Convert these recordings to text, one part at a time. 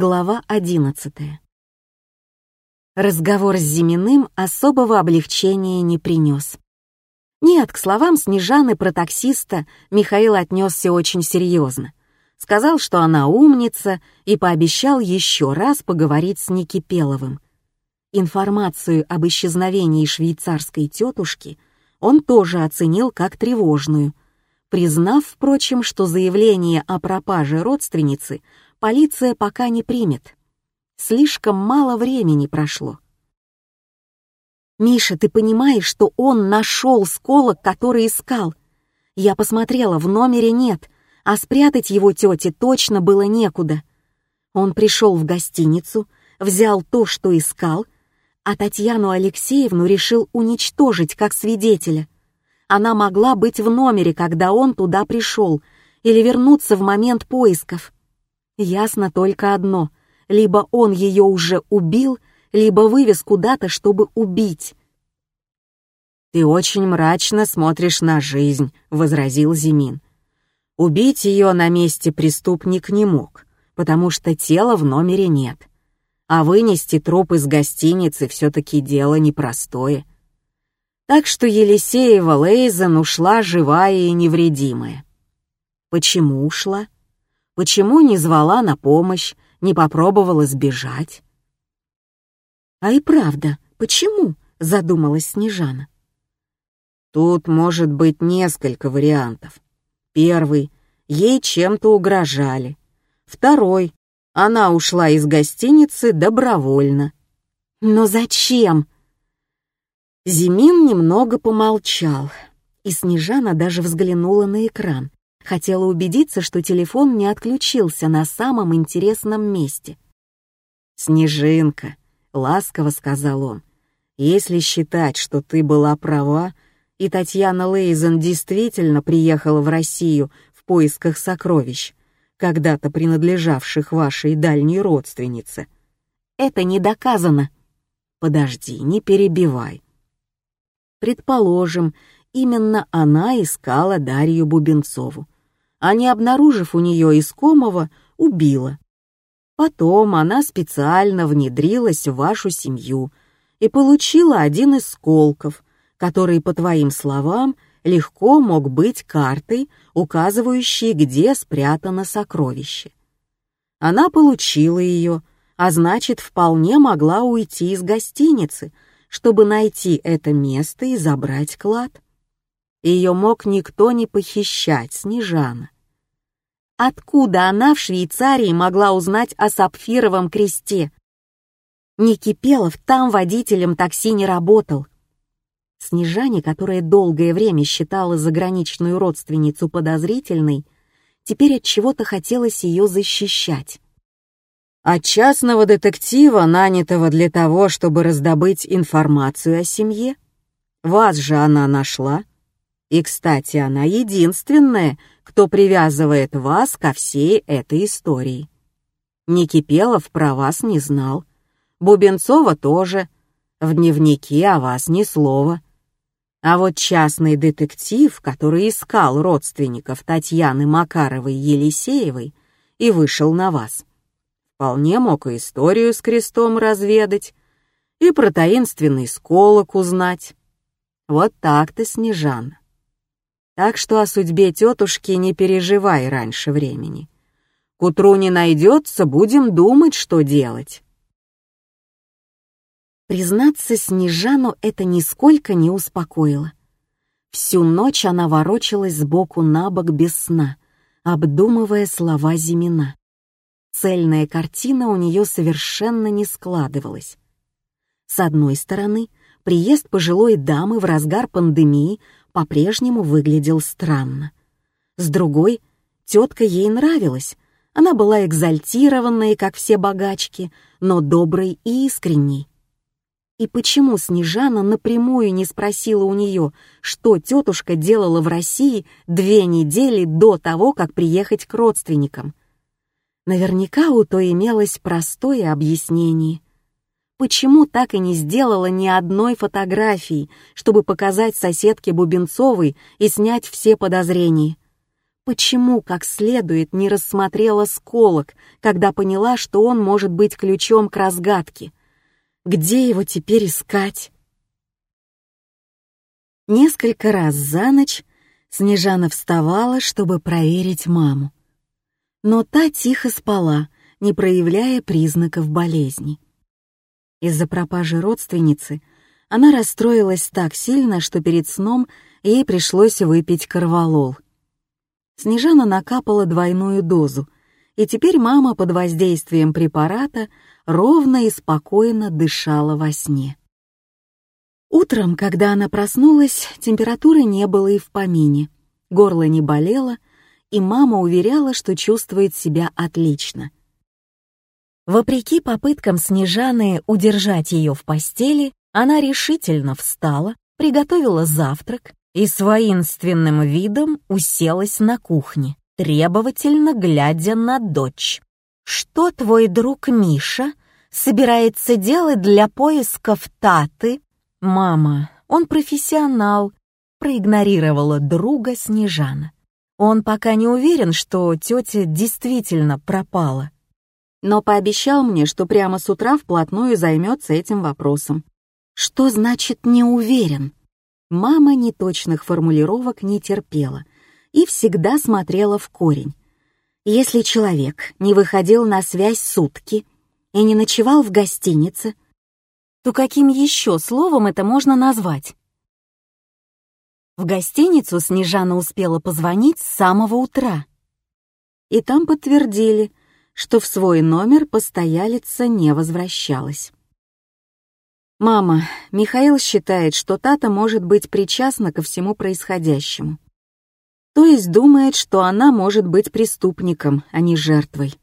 Глава 11. Разговор с Зиминым особого облегчения не принес. Нет, к словам Снежаны про таксиста Михаил отнесся очень серьезно. Сказал, что она умница, и пообещал еще раз поговорить с Никипеловым. Информацию об исчезновении швейцарской тетушки он тоже оценил как тревожную, признав, впрочем, что заявление о пропаже родственницы — полиция пока не примет. Слишком мало времени прошло. «Миша, ты понимаешь, что он нашел сколок, который искал? Я посмотрела, в номере нет, а спрятать его тете точно было некуда. Он пришел в гостиницу, взял то, что искал, а Татьяну Алексеевну решил уничтожить как свидетеля. Она могла быть в номере, когда он туда пришел, или вернуться в момент поисков. Ясно только одно — либо он ее уже убил, либо вывез куда-то, чтобы убить. «Ты очень мрачно смотришь на жизнь», — возразил Зимин. «Убить ее на месте преступник не мог, потому что тела в номере нет. А вынести труп из гостиницы все-таки дело непростое. Так что Елисеева Лейзен ушла живая и невредимая. Почему ушла? Почему не звала на помощь, не попробовала сбежать? «А и правда, почему?» — задумалась Снежана. Тут может быть несколько вариантов. Первый — ей чем-то угрожали. Второй — она ушла из гостиницы добровольно. «Но зачем?» Зимин немного помолчал, и Снежана даже взглянула на экран, Хотела убедиться, что телефон не отключился на самом интересном месте. «Снежинка», — ласково сказал он, — «если считать, что ты была права, и Татьяна Лейзен действительно приехала в Россию в поисках сокровищ, когда-то принадлежавших вашей дальней родственнице, это не доказано». «Подожди, не перебивай. Предположим, именно она искала Дарью Бубенцову а не обнаружив у нее искомого, убила. Потом она специально внедрилась в вашу семью и получила один из сколков, который, по твоим словам, легко мог быть картой, указывающей, где спрятано сокровище. Она получила ее, а значит, вполне могла уйти из гостиницы, чтобы найти это место и забрать клад. Ее мог никто не похищать, Снежана. Откуда она в Швейцарии могла узнать о сапфировом кресте? Никипелов там водителем такси не работал. Снежане, которая долгое время считала заграничную родственницу подозрительной, теперь от чего-то хотелось ее защищать. От частного детектива, нанятого для того, чтобы раздобыть информацию о семье. Вас же она нашла. И, кстати, она единственная, кто привязывает вас ко всей этой истории. Никипелов про вас не знал. Бубенцова тоже. В дневнике о вас ни слова. А вот частный детектив, который искал родственников Татьяны Макаровой-Елисеевой и вышел на вас, вполне мог и историю с крестом разведать, и про таинственный сколок узнать. Вот так-то, Снежана. Так что о судьбе тетушки не переживай раньше времени. К утру не найдется, будем думать, что делать. Признаться, Снежану это нисколько не успокоило. Всю ночь она ворочалась сбоку на бок без сна, обдумывая слова Зимина. Цельная картина у нее совершенно не складывалась. С одной стороны, приезд пожилой дамы в разгар пандемии по-прежнему выглядел странно. С другой, тетка ей нравилась. Она была экзальтированной, как все богачки, но доброй и искренней. И почему Снежана напрямую не спросила у нее, что тетушка делала в России две недели до того, как приехать к родственникам? Наверняка у той имелось простое объяснение — Почему так и не сделала ни одной фотографии, чтобы показать соседке Бубенцовой и снять все подозрения? почему как следует не рассмотрела сколок, когда поняла, что он может быть ключом к разгадке? Где его теперь искать? Несколько раз за ночь Снежана вставала, чтобы проверить маму. Но та тихо спала, не проявляя признаков болезни. Из-за пропажи родственницы она расстроилась так сильно, что перед сном ей пришлось выпить корвалол. Снежана накапала двойную дозу, и теперь мама под воздействием препарата ровно и спокойно дышала во сне. Утром, когда она проснулась, температуры не было и в помине. Горло не болело, и мама уверяла, что чувствует себя отлично. Вопреки попыткам Снежаны удержать ее в постели, она решительно встала, приготовила завтрак и с воинственным видом уселась на кухне, требовательно глядя на дочь. «Что твой друг Миша собирается делать для поисков Таты?» «Мама, он профессионал», — проигнорировала друга Снежана. «Он пока не уверен, что тетя действительно пропала, но пообещал мне, что прямо с утра вплотную займется этим вопросом. Что значит «не уверен»? Мама неточных формулировок не терпела и всегда смотрела в корень. Если человек не выходил на связь сутки и не ночевал в гостинице, то каким еще словом это можно назвать? В гостиницу Снежана успела позвонить с самого утра. И там подтвердили, что в свой номер постоялица не возвращалась. «Мама, Михаил считает, что Тата может быть причастна ко всему происходящему. То есть думает, что она может быть преступником, а не жертвой».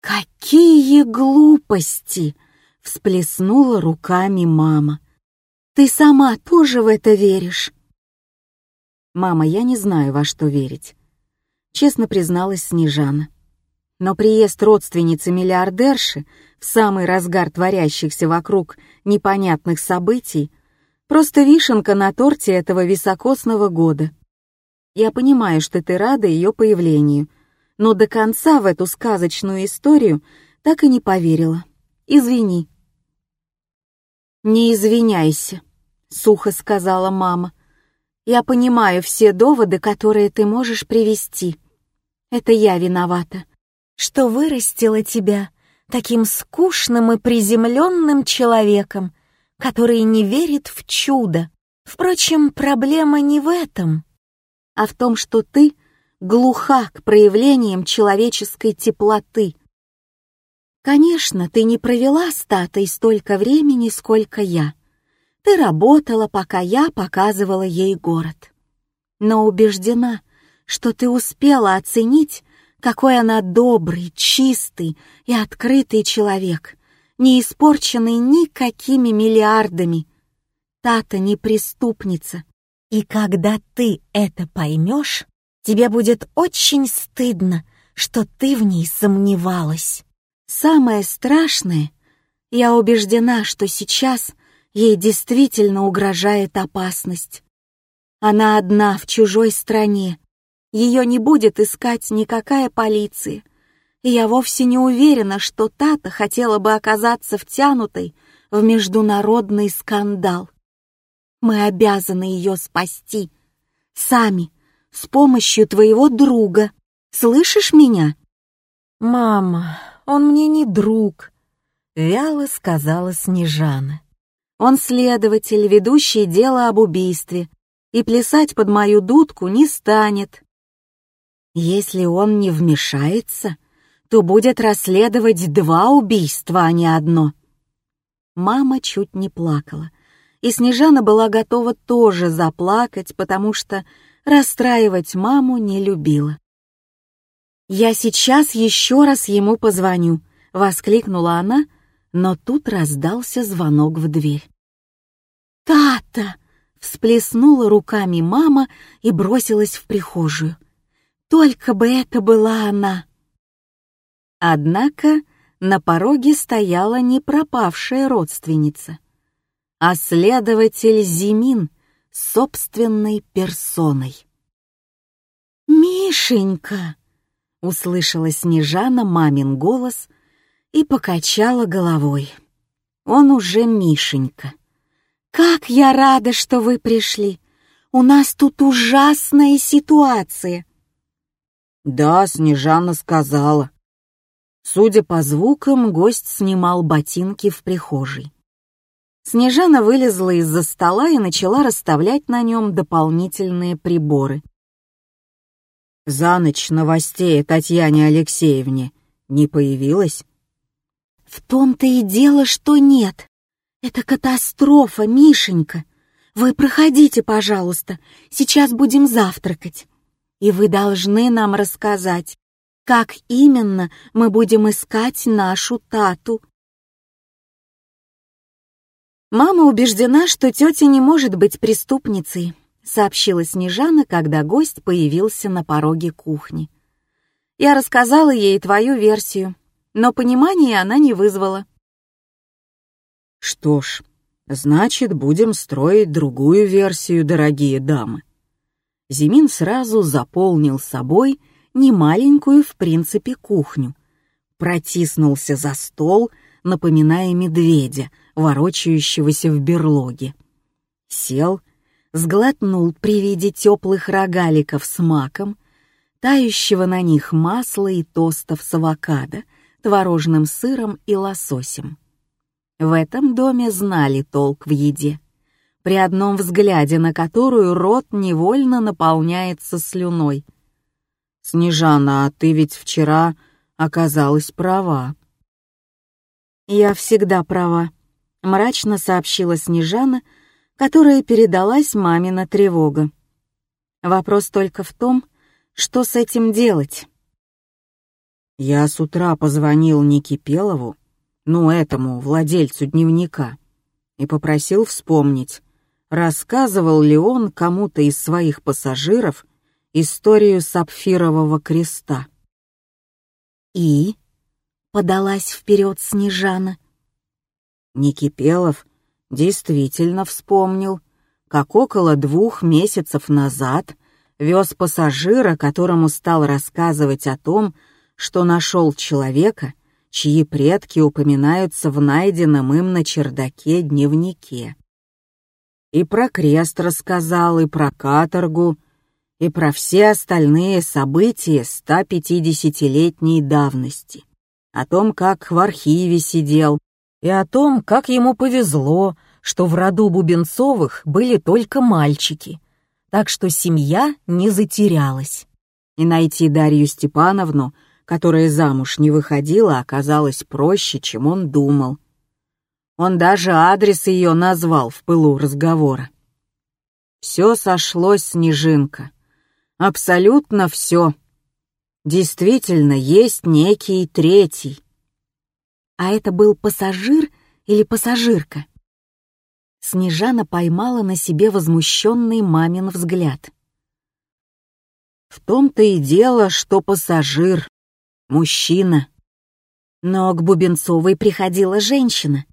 «Какие глупости!» — всплеснула руками мама. «Ты сама тоже в это веришь?» «Мама, я не знаю, во что верить», — честно призналась Снежана. Но приезд родственницы-миллиардерши в самый разгар творящихся вокруг непонятных событий просто вишенка на торте этого високосного года. Я понимаю, что ты рада ее появлению, но до конца в эту сказочную историю так и не поверила. Извини. «Не извиняйся», — сухо сказала мама. «Я понимаю все доводы, которые ты можешь привести. Это я виновата что вырастила тебя таким скучным и приземленным человеком, который не верит в чудо. Впрочем, проблема не в этом, а в том, что ты глуха к проявлениям человеческой теплоты. Конечно, ты не провела с Татой столько времени, сколько я. Ты работала, пока я показывала ей город. Но убеждена, что ты успела оценить какой она добрый, чистый и открытый человек, не испорченный никакими миллиардами. Тата не преступница. И когда ты это поймешь, тебе будет очень стыдно, что ты в ней сомневалась. Самое страшное, я убеждена, что сейчас ей действительно угрожает опасность. Она одна в чужой стране, ее не будет искать никакая полиция. И я вовсе не уверена, что Тата хотела бы оказаться втянутой в международный скандал. Мы обязаны ее спасти. Сами, с помощью твоего друга. Слышишь меня? «Мама, он мне не друг», — вяло сказала Снежана. «Он следователь, ведущий дело об убийстве, и плясать под мою дудку не станет. Если он не вмешается, то будет расследовать два убийства, а не одно. Мама чуть не плакала, и Снежана была готова тоже заплакать, потому что расстраивать маму не любила. «Я сейчас еще раз ему позвоню», — воскликнула она, но тут раздался звонок в дверь. «Тата!» — всплеснула руками мама и бросилась в прихожую. Только бы это была она. Однако на пороге стояла не пропавшая родственница, а следователь Зимин собственной персоной. «Мишенька!» — услышала Снежана мамин голос и покачала головой. «Он уже Мишенька. Как я рада, что вы пришли! У нас тут ужасная ситуация!» «Да, Снежана сказала». Судя по звукам, гость снимал ботинки в прихожей. Снежана вылезла из-за стола и начала расставлять на нем дополнительные приборы. За ночь новостей Татьяне Алексеевне не появилось? В том-то и дело, что нет. Это катастрофа, Мишенька. Вы проходите, пожалуйста, сейчас будем завтракать. И вы должны нам рассказать, как именно мы будем искать нашу тату. Мама убеждена, что тетя не может быть преступницей, сообщила Снежана, когда гость появился на пороге кухни. Я рассказала ей твою версию, но понимания она не вызвала. Что ж, значит, будем строить другую версию, дорогие дамы. Зимин сразу заполнил собой немаленькую, в принципе, кухню. Протиснулся за стол, напоминая медведя, ворочающегося в берлоге. Сел, сглотнул при виде теплых рогаликов с маком, тающего на них масла и тостов с авокадо, творожным сыром и лососем. В этом доме знали толк в еде при одном взгляде на которую рот невольно наполняется слюной. «Снежана, а ты ведь вчера оказалась права». «Я всегда права», — мрачно сообщила Снежана, которая передалась мамина тревога. Вопрос только в том, что с этим делать. Я с утра позвонил Нике Пелову, ну, этому, владельцу дневника, и попросил вспомнить, рассказывал ли он кому-то из своих пассажиров историю сапфирового креста. «И?» — подалась вперед Снежана. Никипелов действительно вспомнил, как около двух месяцев назад вез пассажира, которому стал рассказывать о том, что нашел человека, чьи предки упоминаются в найденном им на чердаке дневнике. И про крест рассказал, и про каторгу, и про все остальные события 150-летней давности. О том, как в архиве сидел, и о том, как ему повезло, что в роду Бубенцовых были только мальчики, так что семья не затерялась. И найти Дарью Степановну, которая замуж не выходила, оказалось проще, чем он думал. Он даже адрес ее назвал в пылу разговора. Все сошлось, Снежинка. Абсолютно все. Действительно, есть некий третий. А это был пассажир или пассажирка? Снежана поймала на себе возмущенный мамин взгляд. В том-то и дело, что пассажир, мужчина. Но к Бубенцовой приходила женщина.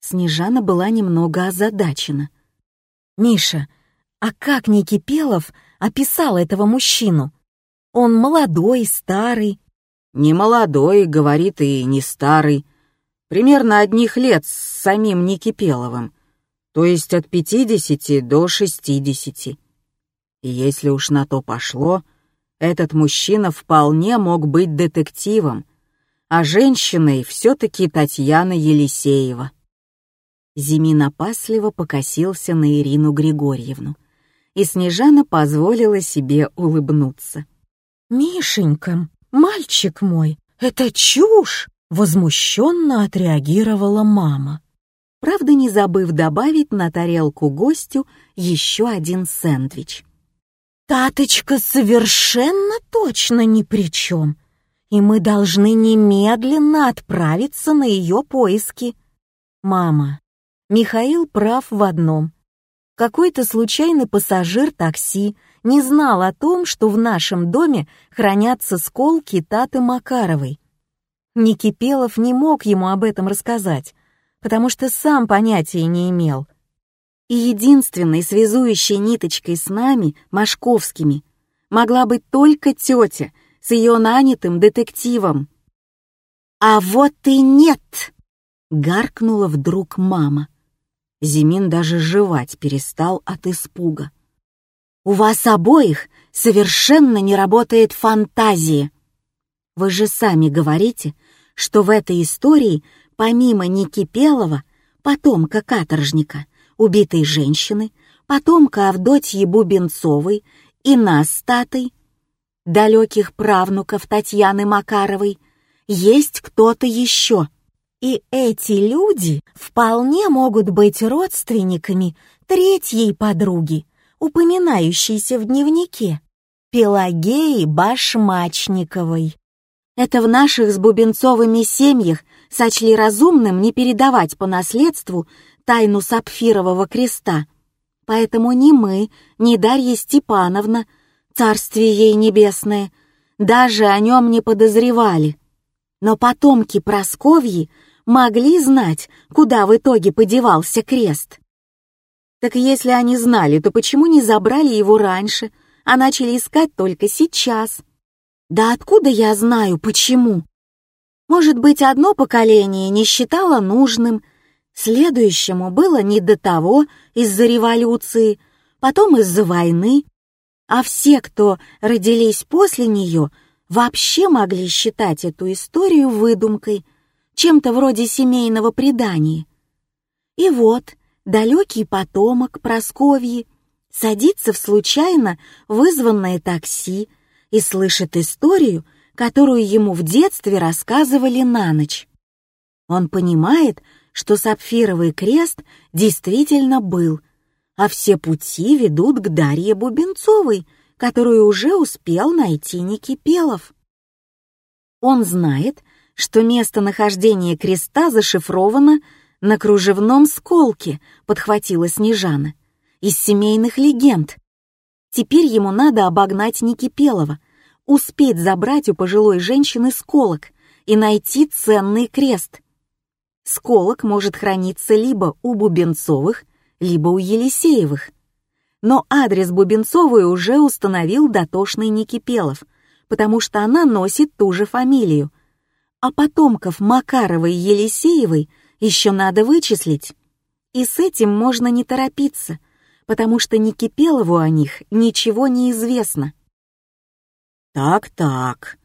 Снежана была немного озадачена. «Миша, а как Никипелов описал этого мужчину? Он молодой, старый?» «Не молодой, — говорит, — и не старый. Примерно одних лет с самим Никипеловым, то есть от пятидесяти до шестидесяти. И если уж на то пошло, этот мужчина вполне мог быть детективом, а женщиной все-таки Татьяна Елисеева. Зимин опасливо покосился на Ирину Григорьевну, и Снежана позволила себе улыбнуться. «Мишенька, мальчик мой, это чушь!» — возмущенно отреагировала мама. Правда, не забыв добавить на тарелку гостю еще один сэндвич. «Таточка совершенно точно ни при чем, и мы должны немедленно отправиться на ее поиски. Мама, Михаил прав в одном. Какой-то случайный пассажир такси не знал о том, что в нашем доме хранятся сколки Таты Макаровой. Никипелов не мог ему об этом рассказать, потому что сам понятия не имел. И единственной связующей ниточкой с нами, Машковскими, могла быть только тетя с ее нанятым детективом. «А вот и нет!» — гаркнула вдруг мама. Зимин даже жевать перестал от испуга. «У вас обоих совершенно не работает фантазия. Вы же сами говорите, что в этой истории помимо Никипелова, потомка каторжника, убитой женщины, потомка Авдотьи Бубенцовой и нас с Татой, далеких правнуков Татьяны Макаровой, есть кто-то еще. И эти люди вполне могут быть родственниками третьей подруги, упоминающейся в дневнике, Пелагеи Башмачниковой. Это в наших с Бубенцовыми семьях сочли разумным не передавать по наследству тайну сапфирового креста. Поэтому ни мы, ни Дарья Степановна, царствие ей небесное, даже о нем не подозревали. Но потомки Просковьи могли знать, куда в итоге подевался крест. Так если они знали, то почему не забрали его раньше, а начали искать только сейчас? Да откуда я знаю, почему? Может быть, одно поколение не считало нужным, следующему было не до того из-за революции, потом из-за войны, а все, кто родились после нее, вообще могли считать эту историю выдумкой, чем-то вроде семейного предания. И вот далекий потомок Просковьи садится в случайно вызванное такси и слышит историю, которую ему в детстве рассказывали на ночь. Он понимает, что сапфировый крест действительно был, а все пути ведут к Дарье Бубенцовой, которую уже успел найти Никипелов. Он знает, что местонахождение креста зашифровано на кружевном сколке, подхватила Снежана, из семейных легенд. Теперь ему надо обогнать Никипелова, успеть забрать у пожилой женщины сколок и найти ценный крест. Сколок может храниться либо у Бубенцовых, либо у Елисеевых. Но адрес Бубенцовой уже установил дотошный Никипелов, потому что она носит ту же фамилию. А потомков Макаровой Елисеевой еще надо вычислить. И с этим можно не торопиться, потому что Никипелову о них ничего не известно. Так-так,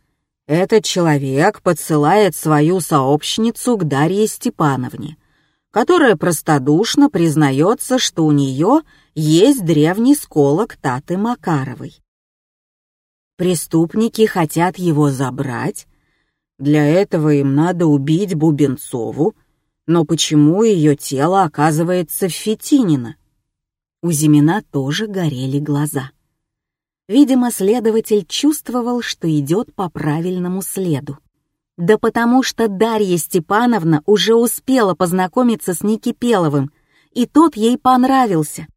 этот человек подсылает свою сообщницу к Дарье Степановне, которая простодушно признается, что у нее есть древний сколок Таты Макаровой. Преступники хотят его забрать. Для этого им надо убить Бубенцову, но почему ее тело оказывается в Фетинино? У Зимина тоже горели глаза. Видимо, следователь чувствовал, что идет по правильному следу. Да потому что Дарья Степановна уже успела познакомиться с Никипеловым, и тот ей понравился.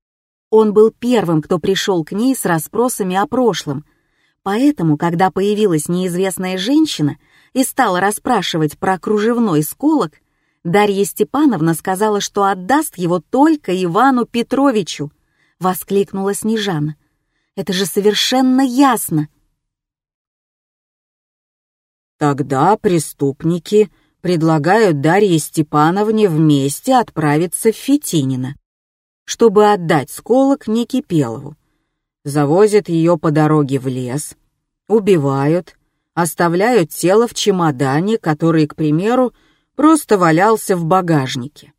Он был первым, кто пришел к ней с расспросами о прошлом. Поэтому, когда появилась неизвестная женщина и стала расспрашивать про кружевной сколок, Дарья Степановна сказала, что отдаст его только Ивану Петровичу, воскликнула Снежана. Это же совершенно ясно. Тогда преступники предлагают Дарье Степановне вместе отправиться в Фетинино, чтобы отдать сколок Никипелову. Завозят ее по дороге в лес, убивают, оставляют тело в чемодане, который, к примеру, просто валялся в багажнике.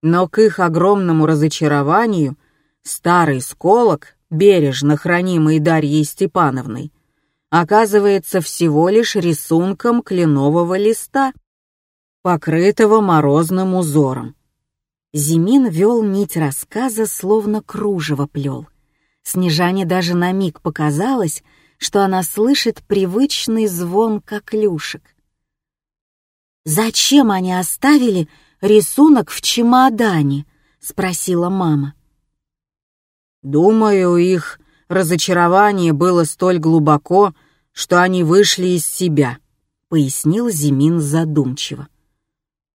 Но к их огромному разочарованию старый сколок бережно хранимый Дарьей Степановной, оказывается всего лишь рисунком кленового листа, покрытого морозным узором. Зимин вел нить рассказа, словно кружево плел. Снежане даже на миг показалось, что она слышит привычный звон коклюшек. «Зачем они оставили рисунок в чемодане?» — спросила мама. Думаю, их разочарование было столь глубоко, что они вышли из себя, пояснил Зимин задумчиво.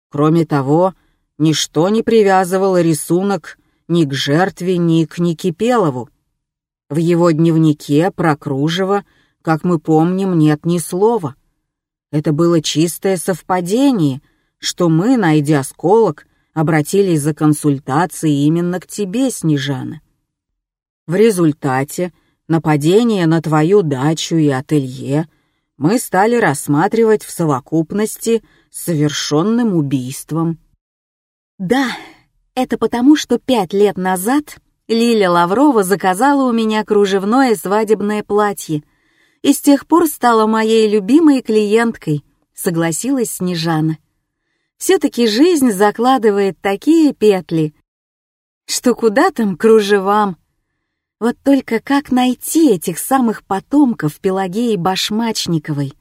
Кроме того, ничто не привязывало рисунок ни к жертве, ни к Никипелову. В его дневнике про кружево, как мы помним, нет ни слова. Это было чистое совпадение, что мы, найдя осколок, обратились за консультацией именно к тебе, Снежана. В результате нападения на твою дачу и ателье мы стали рассматривать в совокупности с совершенным убийством. Да, это потому, что пять лет назад Лиля Лаврова заказала у меня кружевное свадебное платье и с тех пор стала моей любимой клиенткой, согласилась Снежана. Все-таки жизнь закладывает такие петли, что куда там кружевам, вот только как найти этих самых потомков Пелагеи Башмачниковой?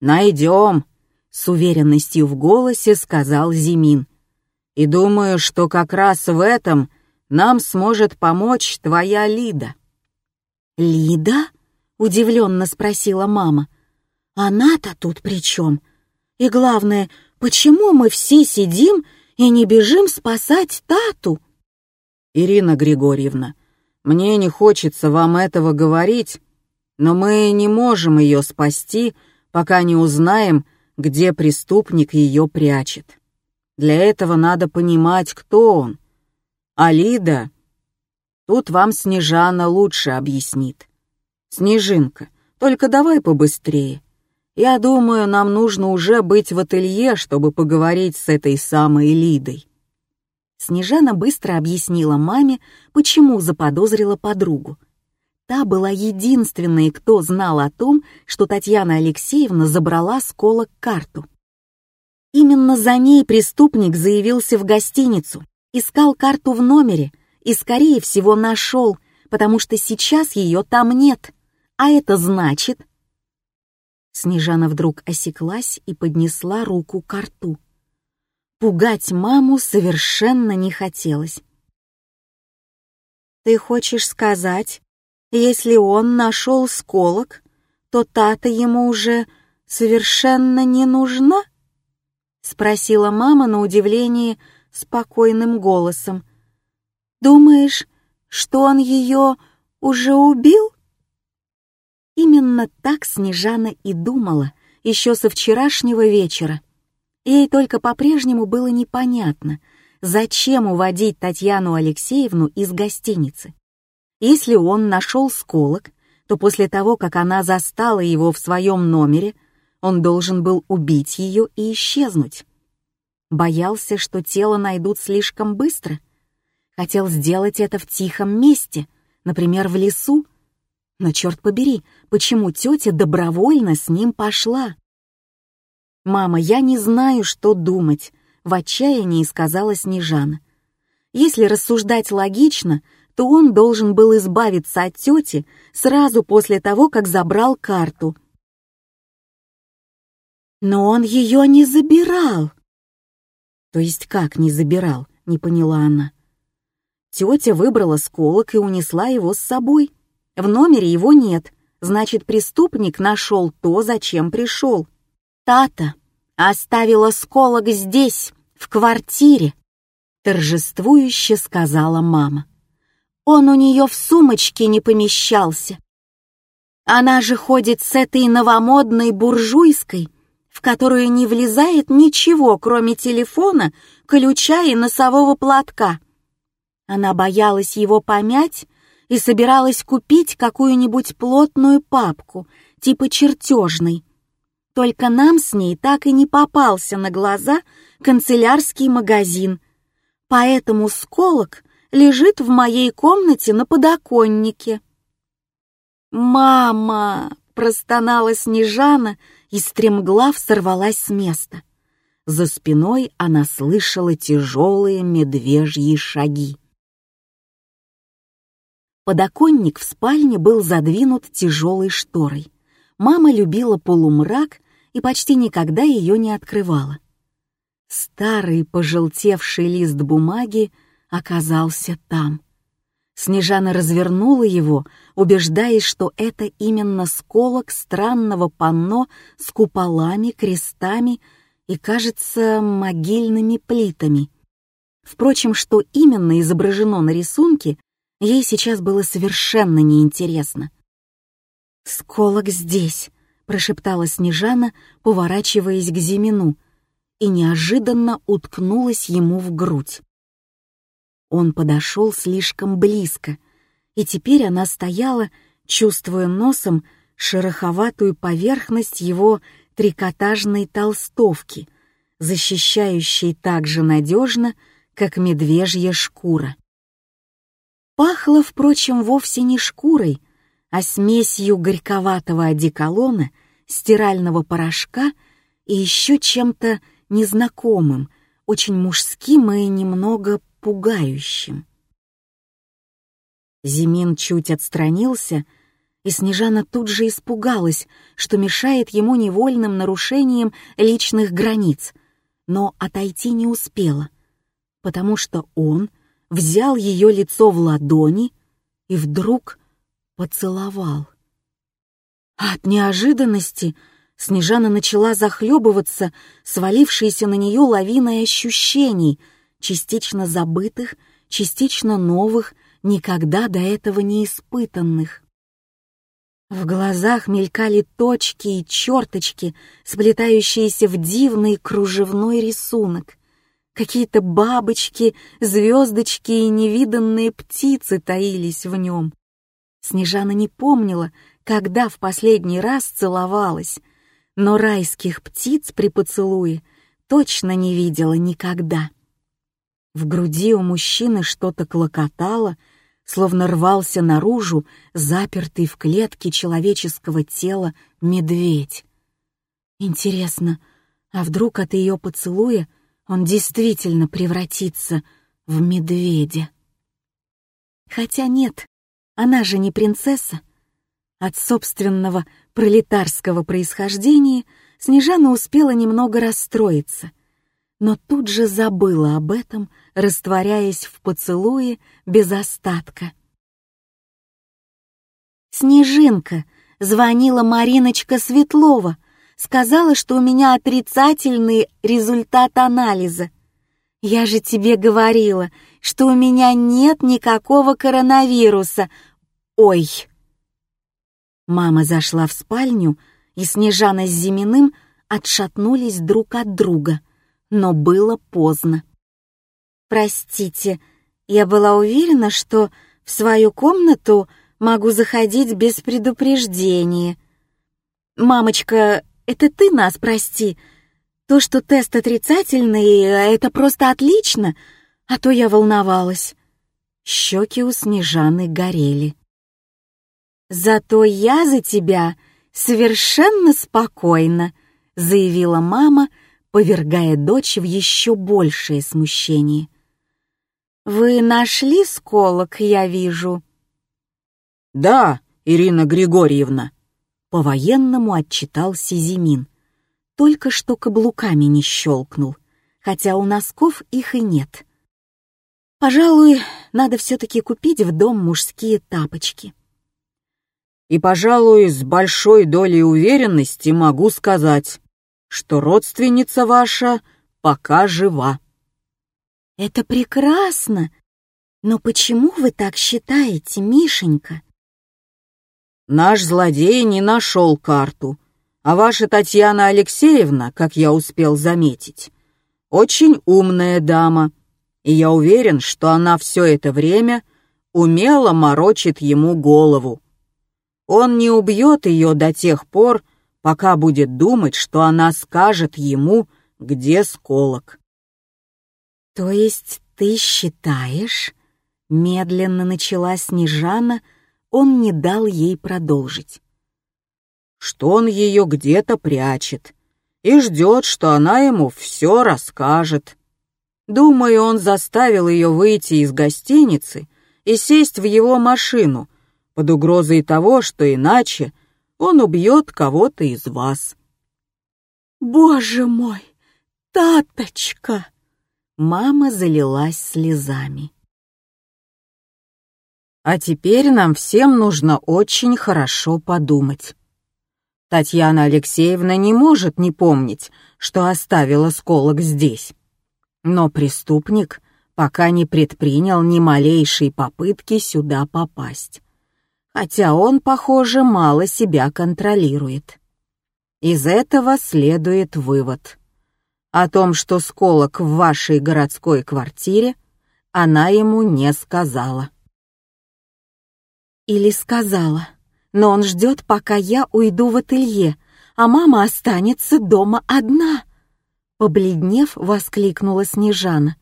«Найдем», — с уверенностью в голосе сказал Зимин. «И думаю, что как раз в этом нам сможет помочь твоя Лида». «Лида?» — удивленно спросила мама. «Она-то тут при чем? И главное, почему мы все сидим и не бежим спасать Тату?» «Ирина Григорьевна, мне не хочется вам этого говорить, но мы не можем ее спасти, пока не узнаем, где преступник ее прячет. Для этого надо понимать, кто он. Алида, тут вам Снежана лучше объяснит. Снежинка, только давай побыстрее. Я думаю, нам нужно уже быть в ателье, чтобы поговорить с этой самой Лидой. Снежана быстро объяснила маме, почему заподозрила подругу. Та была единственной, кто знал о том, что Татьяна Алексеевна забрала с карту. Именно за ней преступник заявился в гостиницу, искал карту в номере и, скорее всего, нашел, потому что сейчас ее там нет. А это значит... Снежана вдруг осеклась и поднесла руку к рту. Пугать маму совершенно не хотелось. «Ты хочешь сказать, если он нашел сколок, то та-то ему уже совершенно не нужна?» — спросила мама на удивление спокойным голосом. «Думаешь, что он ее уже убил?» Именно так Снежана и думала еще со вчерашнего вечера. Ей только по-прежнему было непонятно, зачем уводить Татьяну Алексеевну из гостиницы. Если он нашел сколок, то после того, как она застала его в своем номере, он должен был убить ее и исчезнуть. Боялся, что тело найдут слишком быстро. Хотел сделать это в тихом месте, например, в лесу. Но черт побери, почему тетя добровольно с ним пошла? «Мама, я не знаю, что думать», — в отчаянии сказала Снежана. «Если рассуждать логично, то он должен был избавиться от тети сразу после того, как забрал карту». «Но он ее не забирал». «То есть как не забирал?» — не поняла она. Тетя выбрала сколок и унесла его с собой. В номере его нет, значит, преступник нашел то, зачем пришел. Тата оставила сколок здесь, в квартире, торжествующе сказала мама. Он у нее в сумочке не помещался. Она же ходит с этой новомодной буржуйской, в которую не влезает ничего, кроме телефона, ключа и носового платка. Она боялась его помять и собиралась купить какую-нибудь плотную папку, типа чертежной, только нам с ней так и не попался на глаза канцелярский магазин, поэтому сколок лежит в моей комнате на подоконнике. «Мама!» — простонала Снежана и стремглав сорвалась с места. За спиной она слышала тяжелые медвежьи шаги. Подоконник в спальне был задвинут тяжелой шторой. Мама любила полумрак и почти никогда ее не открывала. Старый пожелтевший лист бумаги оказался там. Снежана развернула его, убеждаясь, что это именно сколок странного панно с куполами, крестами и, кажется, могильными плитами. Впрочем, что именно изображено на рисунке, Ей сейчас было совершенно неинтересно. «Сколок здесь», — прошептала Снежана, поворачиваясь к Зимину, и неожиданно уткнулась ему в грудь. Он подошел слишком близко, и теперь она стояла, чувствуя носом шероховатую поверхность его трикотажной толстовки, защищающей так же надежно, как медвежья шкура. Пахло, впрочем, вовсе не шкурой, а смесью горьковатого одеколона, стирального порошка и еще чем-то незнакомым, очень мужским и немного пугающим. Зимин чуть отстранился, и Снежана тут же испугалась, что мешает ему невольным нарушением личных границ, но отойти не успела, потому что он взял ее лицо в ладони и вдруг поцеловал. От неожиданности Снежана начала захлебываться, свалившейся на нее лавиной ощущений, частично забытых, частично новых, никогда до этого не испытанных. В глазах мелькали точки и черточки, сплетающиеся в дивный кружевной рисунок. Какие-то бабочки, звездочки и невиданные птицы таились в нем. Снежана не помнила, когда в последний раз целовалась, но райских птиц при поцелуе точно не видела никогда. В груди у мужчины что-то клокотало, словно рвался наружу запертый в клетке человеческого тела медведь. Интересно, а вдруг от ее поцелуя он действительно превратится в медведя? Хотя нет, она же не принцесса. От собственного пролетарского происхождения Снежана успела немного расстроиться, но тут же забыла об этом, растворяясь в поцелуе без остатка. «Снежинка!» — звонила Мариночка Светлова. Сказала, что у меня отрицательный результат анализа. «Я же тебе говорила, что у меня нет никакого коронавируса. Ой!» Мама зашла в спальню, и Снежана с Зиминым отшатнулись друг от друга, но было поздно. «Простите, я была уверена, что в свою комнату могу заходить без предупреждения. Мамочка, это ты нас прости. То, что тест отрицательный, это просто отлично, а то я волновалась». Щеки у Снежаны горели. «Зато я за тебя совершенно спокойна», — заявила мама, повергая дочь в еще большее смущение. «Вы нашли сколок, я вижу?» «Да, Ирина Григорьевна», — по-военному отчитался Зимин. Только что каблуками не щелкнул, хотя у носков их и нет. Пожалуй, надо все-таки купить в дом мужские тапочки. И, пожалуй, с большой долей уверенности могу сказать, что родственница ваша пока жива. Это прекрасно. Но почему вы так считаете, Мишенька? Наш злодей не нашел карту, а ваша Татьяна Алексеевна, как я успел заметить, очень умная дама, и я уверен, что она все это время умело морочит ему голову. Он не убьет ее до тех пор, пока будет думать, что она скажет ему, где сколок. «То есть ты считаешь?» Медленно начала Снежана, он не дал ей продолжить. «Что он ее где-то прячет и ждет, что она ему все расскажет. Думаю, он заставил ее выйти из гостиницы и сесть в его машину под угрозой того, что иначе он убьет кого-то из вас». «Боже мой, таточка!» Мама залилась слезами. А теперь нам всем нужно очень хорошо подумать. Татьяна Алексеевна не может не помнить, что оставила сколок здесь. Но преступник пока не предпринял ни малейшей попытки сюда попасть. Хотя он, похоже, мало себя контролирует. Из этого следует вывод. О том, что сколок в вашей городской квартире, она ему не сказала. Или сказала, но он ждет, пока я уйду в ателье, а мама останется дома одна. Побледнев, воскликнула Снежана.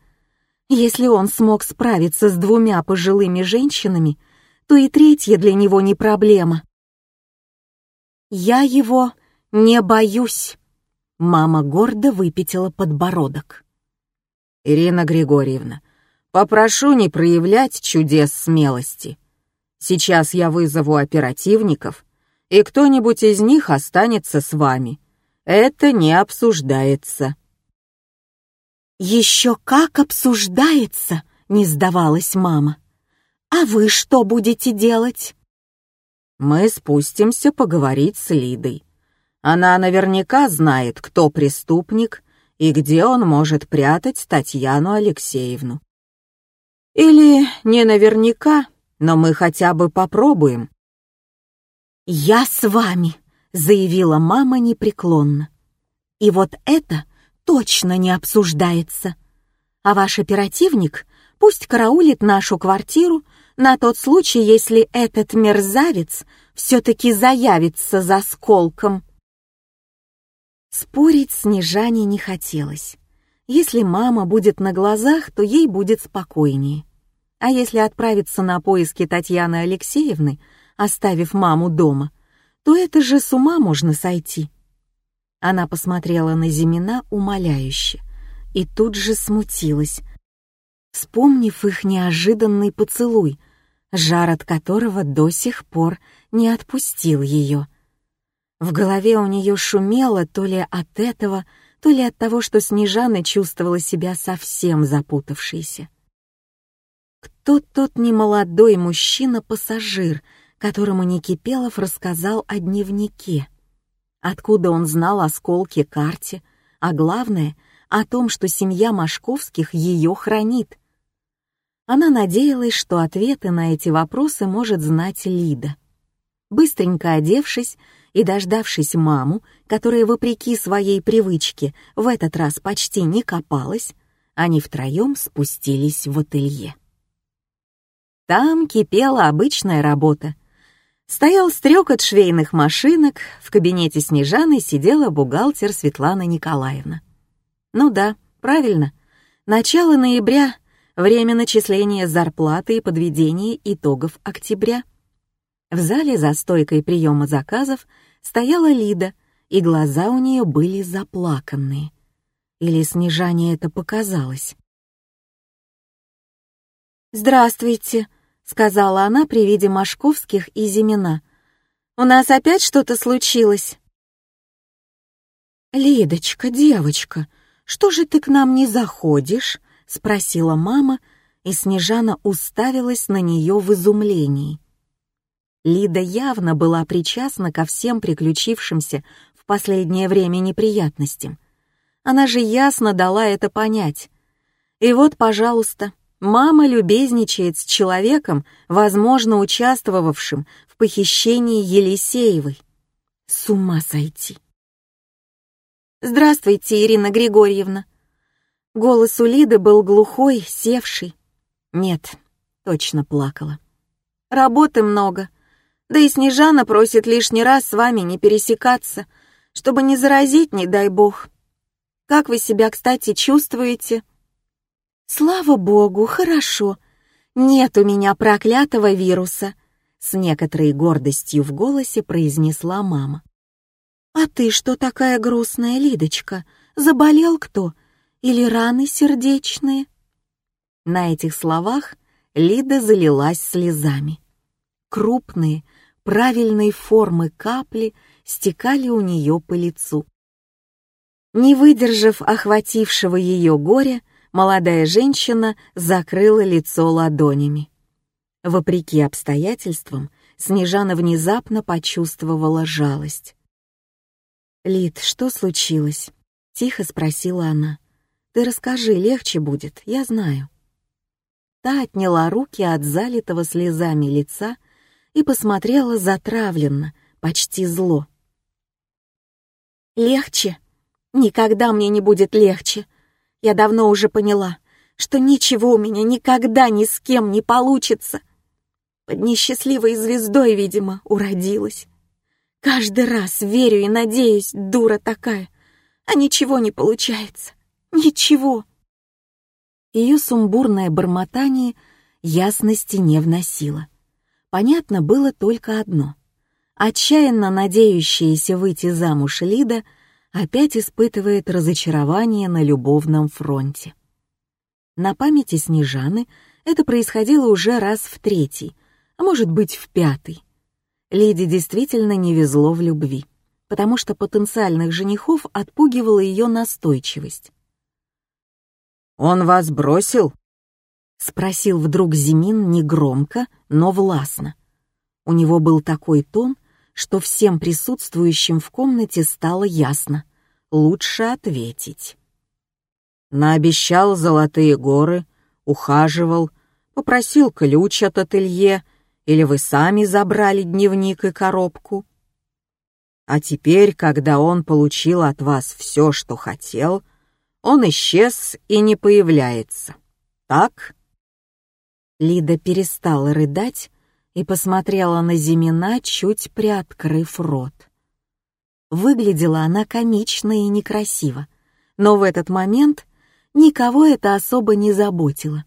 Если он смог справиться с двумя пожилыми женщинами, то и третья для него не проблема. Я его не боюсь. Мама гордо выпятила подбородок. Ирина Григорьевна, попрошу не проявлять чудес смелости. Сейчас я вызову оперативников, и кто-нибудь из них останется с вами. Это не обсуждается. Еще как обсуждается, не сдавалась мама. А вы что будете делать? Мы спустимся поговорить с Лидой. Она наверняка знает, кто преступник и где он может прятать Татьяну Алексеевну. Или не наверняка, но мы хотя бы попробуем. «Я с вами», — заявила мама непреклонно. «И вот это точно не обсуждается. А ваш оперативник пусть караулит нашу квартиру на тот случай, если этот мерзавец все-таки заявится за сколком». Спорить с Снежане не хотелось. Если мама будет на глазах, то ей будет спокойнее. А если отправиться на поиски Татьяны Алексеевны, оставив маму дома, то это же с ума можно сойти. Она посмотрела на Зимина умоляюще и тут же смутилась, вспомнив их неожиданный поцелуй, жар от которого до сих пор не отпустил ее. В голове у нее шумело то ли от этого, то ли от того, что Снежана чувствовала себя совсем запутавшейся. Кто тот немолодой мужчина-пассажир, которому Никипелов рассказал о дневнике? Откуда он знал о сколке карте, а главное — о том, что семья Машковских ее хранит? Она надеялась, что ответы на эти вопросы может знать Лида. Быстренько одевшись и дождавшись маму, которая, вопреки своей привычке, в этот раз почти не копалась, они втроем спустились в ателье. Там кипела обычная работа. Стоял стрекот швейных машинок, в кабинете Снежаны сидела бухгалтер Светлана Николаевна. Ну да, правильно. Начало ноября — время начисления зарплаты и подведения итогов октября. В зале за стойкой приема заказов стояла Лида, и глаза у нее были заплаканные. Или Снежане это показалось? «Здравствуйте», сказала она при виде Машковских и Зимина. «У нас опять что-то случилось?» «Лидочка, девочка, что же ты к нам не заходишь?» — спросила мама, и Снежана уставилась на нее в изумлении. Лида явно была причастна ко всем приключившимся в последнее время неприятностям. Она же ясно дала это понять. И вот, пожалуйста, Мама любезничает с человеком, возможно, участвовавшим в похищении Елисеевой. С ума сойти. «Здравствуйте, Ирина Григорьевна». Голос у Лиды был глухой, севший. Нет, точно плакала. «Работы много. Да и Снежана просит лишний раз с вами не пересекаться, чтобы не заразить, не дай бог. Как вы себя, кстати, чувствуете?» «Слава богу, хорошо. Нет у меня проклятого вируса», — с некоторой гордостью в голосе произнесла мама. «А ты что такая грустная, Лидочка? Заболел кто? Или раны сердечные?» На этих словах Лида залилась слезами. Крупные, правильной формы капли стекали у нее по лицу. Не выдержав охватившего ее горя, молодая женщина закрыла лицо ладонями. Вопреки обстоятельствам, Снежана внезапно почувствовала жалость. «Лид, что случилось?» — тихо спросила она. «Ты расскажи, легче будет, я знаю». Та отняла руки от залитого слезами лица и посмотрела затравленно, почти зло. «Легче? Никогда мне не будет легче. Я давно уже поняла, что ничего у меня никогда ни с кем не получится. Под несчастливой звездой, видимо, уродилась. Каждый раз верю и надеюсь, дура такая, а ничего не получается. Ничего. Ее сумбурное бормотание ясности не вносило. Понятно было только одно. Отчаянно надеющаяся выйти замуж Лида опять испытывает разочарование на любовном фронте. На памяти Снежаны это происходило уже раз в третий, а может быть в пятый. Лиде действительно не везло в любви, потому что потенциальных женихов отпугивала ее настойчивость. «Он вас бросил?» — спросил вдруг Зимин негромко, но властно. У него был такой тон, что всем присутствующим в комнате стало ясно. Лучше ответить. Наобещал золотые горы, ухаживал, попросил ключ от ателье, или вы сами забрали дневник и коробку? А теперь, когда он получил от вас все, что хотел, он исчез и не появляется. Так? Лида перестала рыдать и посмотрела на Зимина, чуть приоткрыв рот. Выглядела она комично и некрасиво, но в этот момент никого это особо не заботило.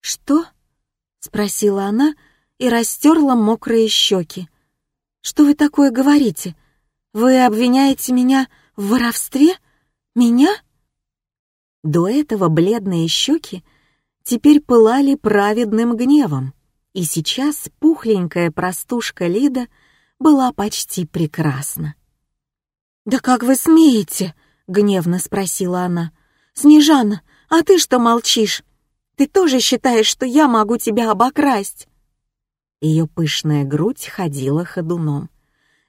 «Что?» — спросила она и растерла мокрые щеки. «Что вы такое говорите? Вы обвиняете меня в воровстве? Меня?» До этого бледные щеки теперь пылали праведным гневом, и сейчас пухленькая простушка Лида была почти прекрасна. «Да как вы смеете?» — гневно спросила она. «Снежана, а ты что молчишь? Ты тоже считаешь, что я могу тебя обокрасть?» Ее пышная грудь ходила ходуном.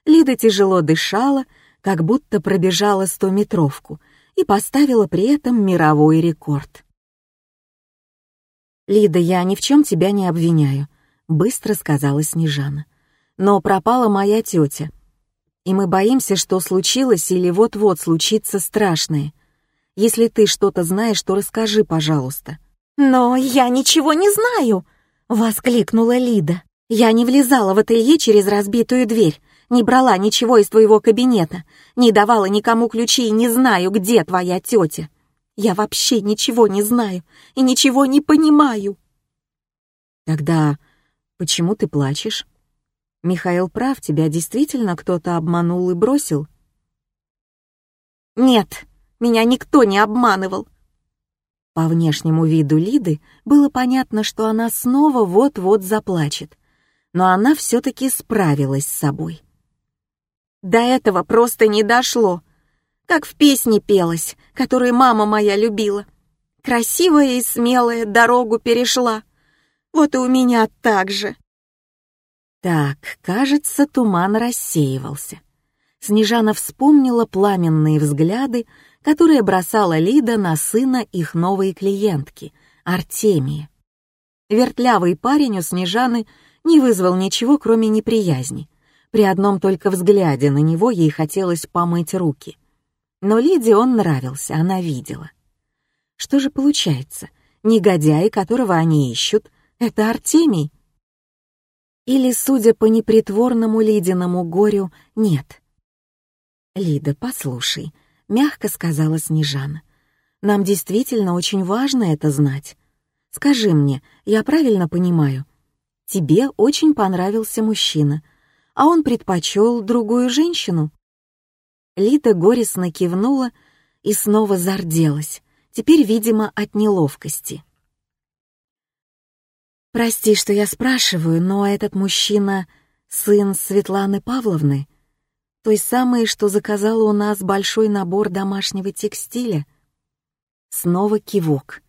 Лида тяжело дышала, как будто пробежала стометровку и поставила при этом мировой рекорд. «Лида, я ни в чем тебя не обвиняю», — быстро сказала Снежана. «Но пропала моя тетя, и мы боимся, что случилось или вот-вот случится страшное. Если ты что-то знаешь, то расскажи, пожалуйста». «Но я ничего не знаю!» — воскликнула Лида. «Я не влезала в ателье через разбитую дверь, не брала ничего из твоего кабинета, не давала никому ключи и не знаю, где твоя тетя. Я вообще ничего не знаю и ничего не понимаю». «Тогда почему ты плачешь? Михаил прав, тебя действительно кто-то обманул и бросил?» «Нет, меня никто не обманывал. По внешнему виду Лиды было понятно, что она снова вот-вот заплачет, но она все-таки справилась с собой. До этого просто не дошло, как в песне пелось, которую мама моя любила. Красивая и смелая дорогу перешла. Вот и у меня так же. Так, кажется, туман рассеивался. Снежана вспомнила пламенные взгляды, которые бросала Лида на сына их новой клиентки, Артемии. Вертлявый парень у Снежаны не вызвал ничего, кроме неприязни. При одном только взгляде на него ей хотелось помыть руки. Но Лиде он нравился, она видела. Что же получается? Негодяй, которого они ищут, — это Артемий? Или, судя по непритворному Лидиному горю, нет? Лида, послушай, мягко сказала Снежана. «Нам действительно очень важно это знать. Скажи мне, я правильно понимаю? Тебе очень понравился мужчина, а он предпочел другую женщину?» Лида горестно кивнула и снова зарделась, теперь, видимо, от неловкости. «Прости, что я спрашиваю, но этот мужчина — сын Светланы Павловны?» той самой, что заказала у нас большой набор домашнего текстиля. Снова кивок.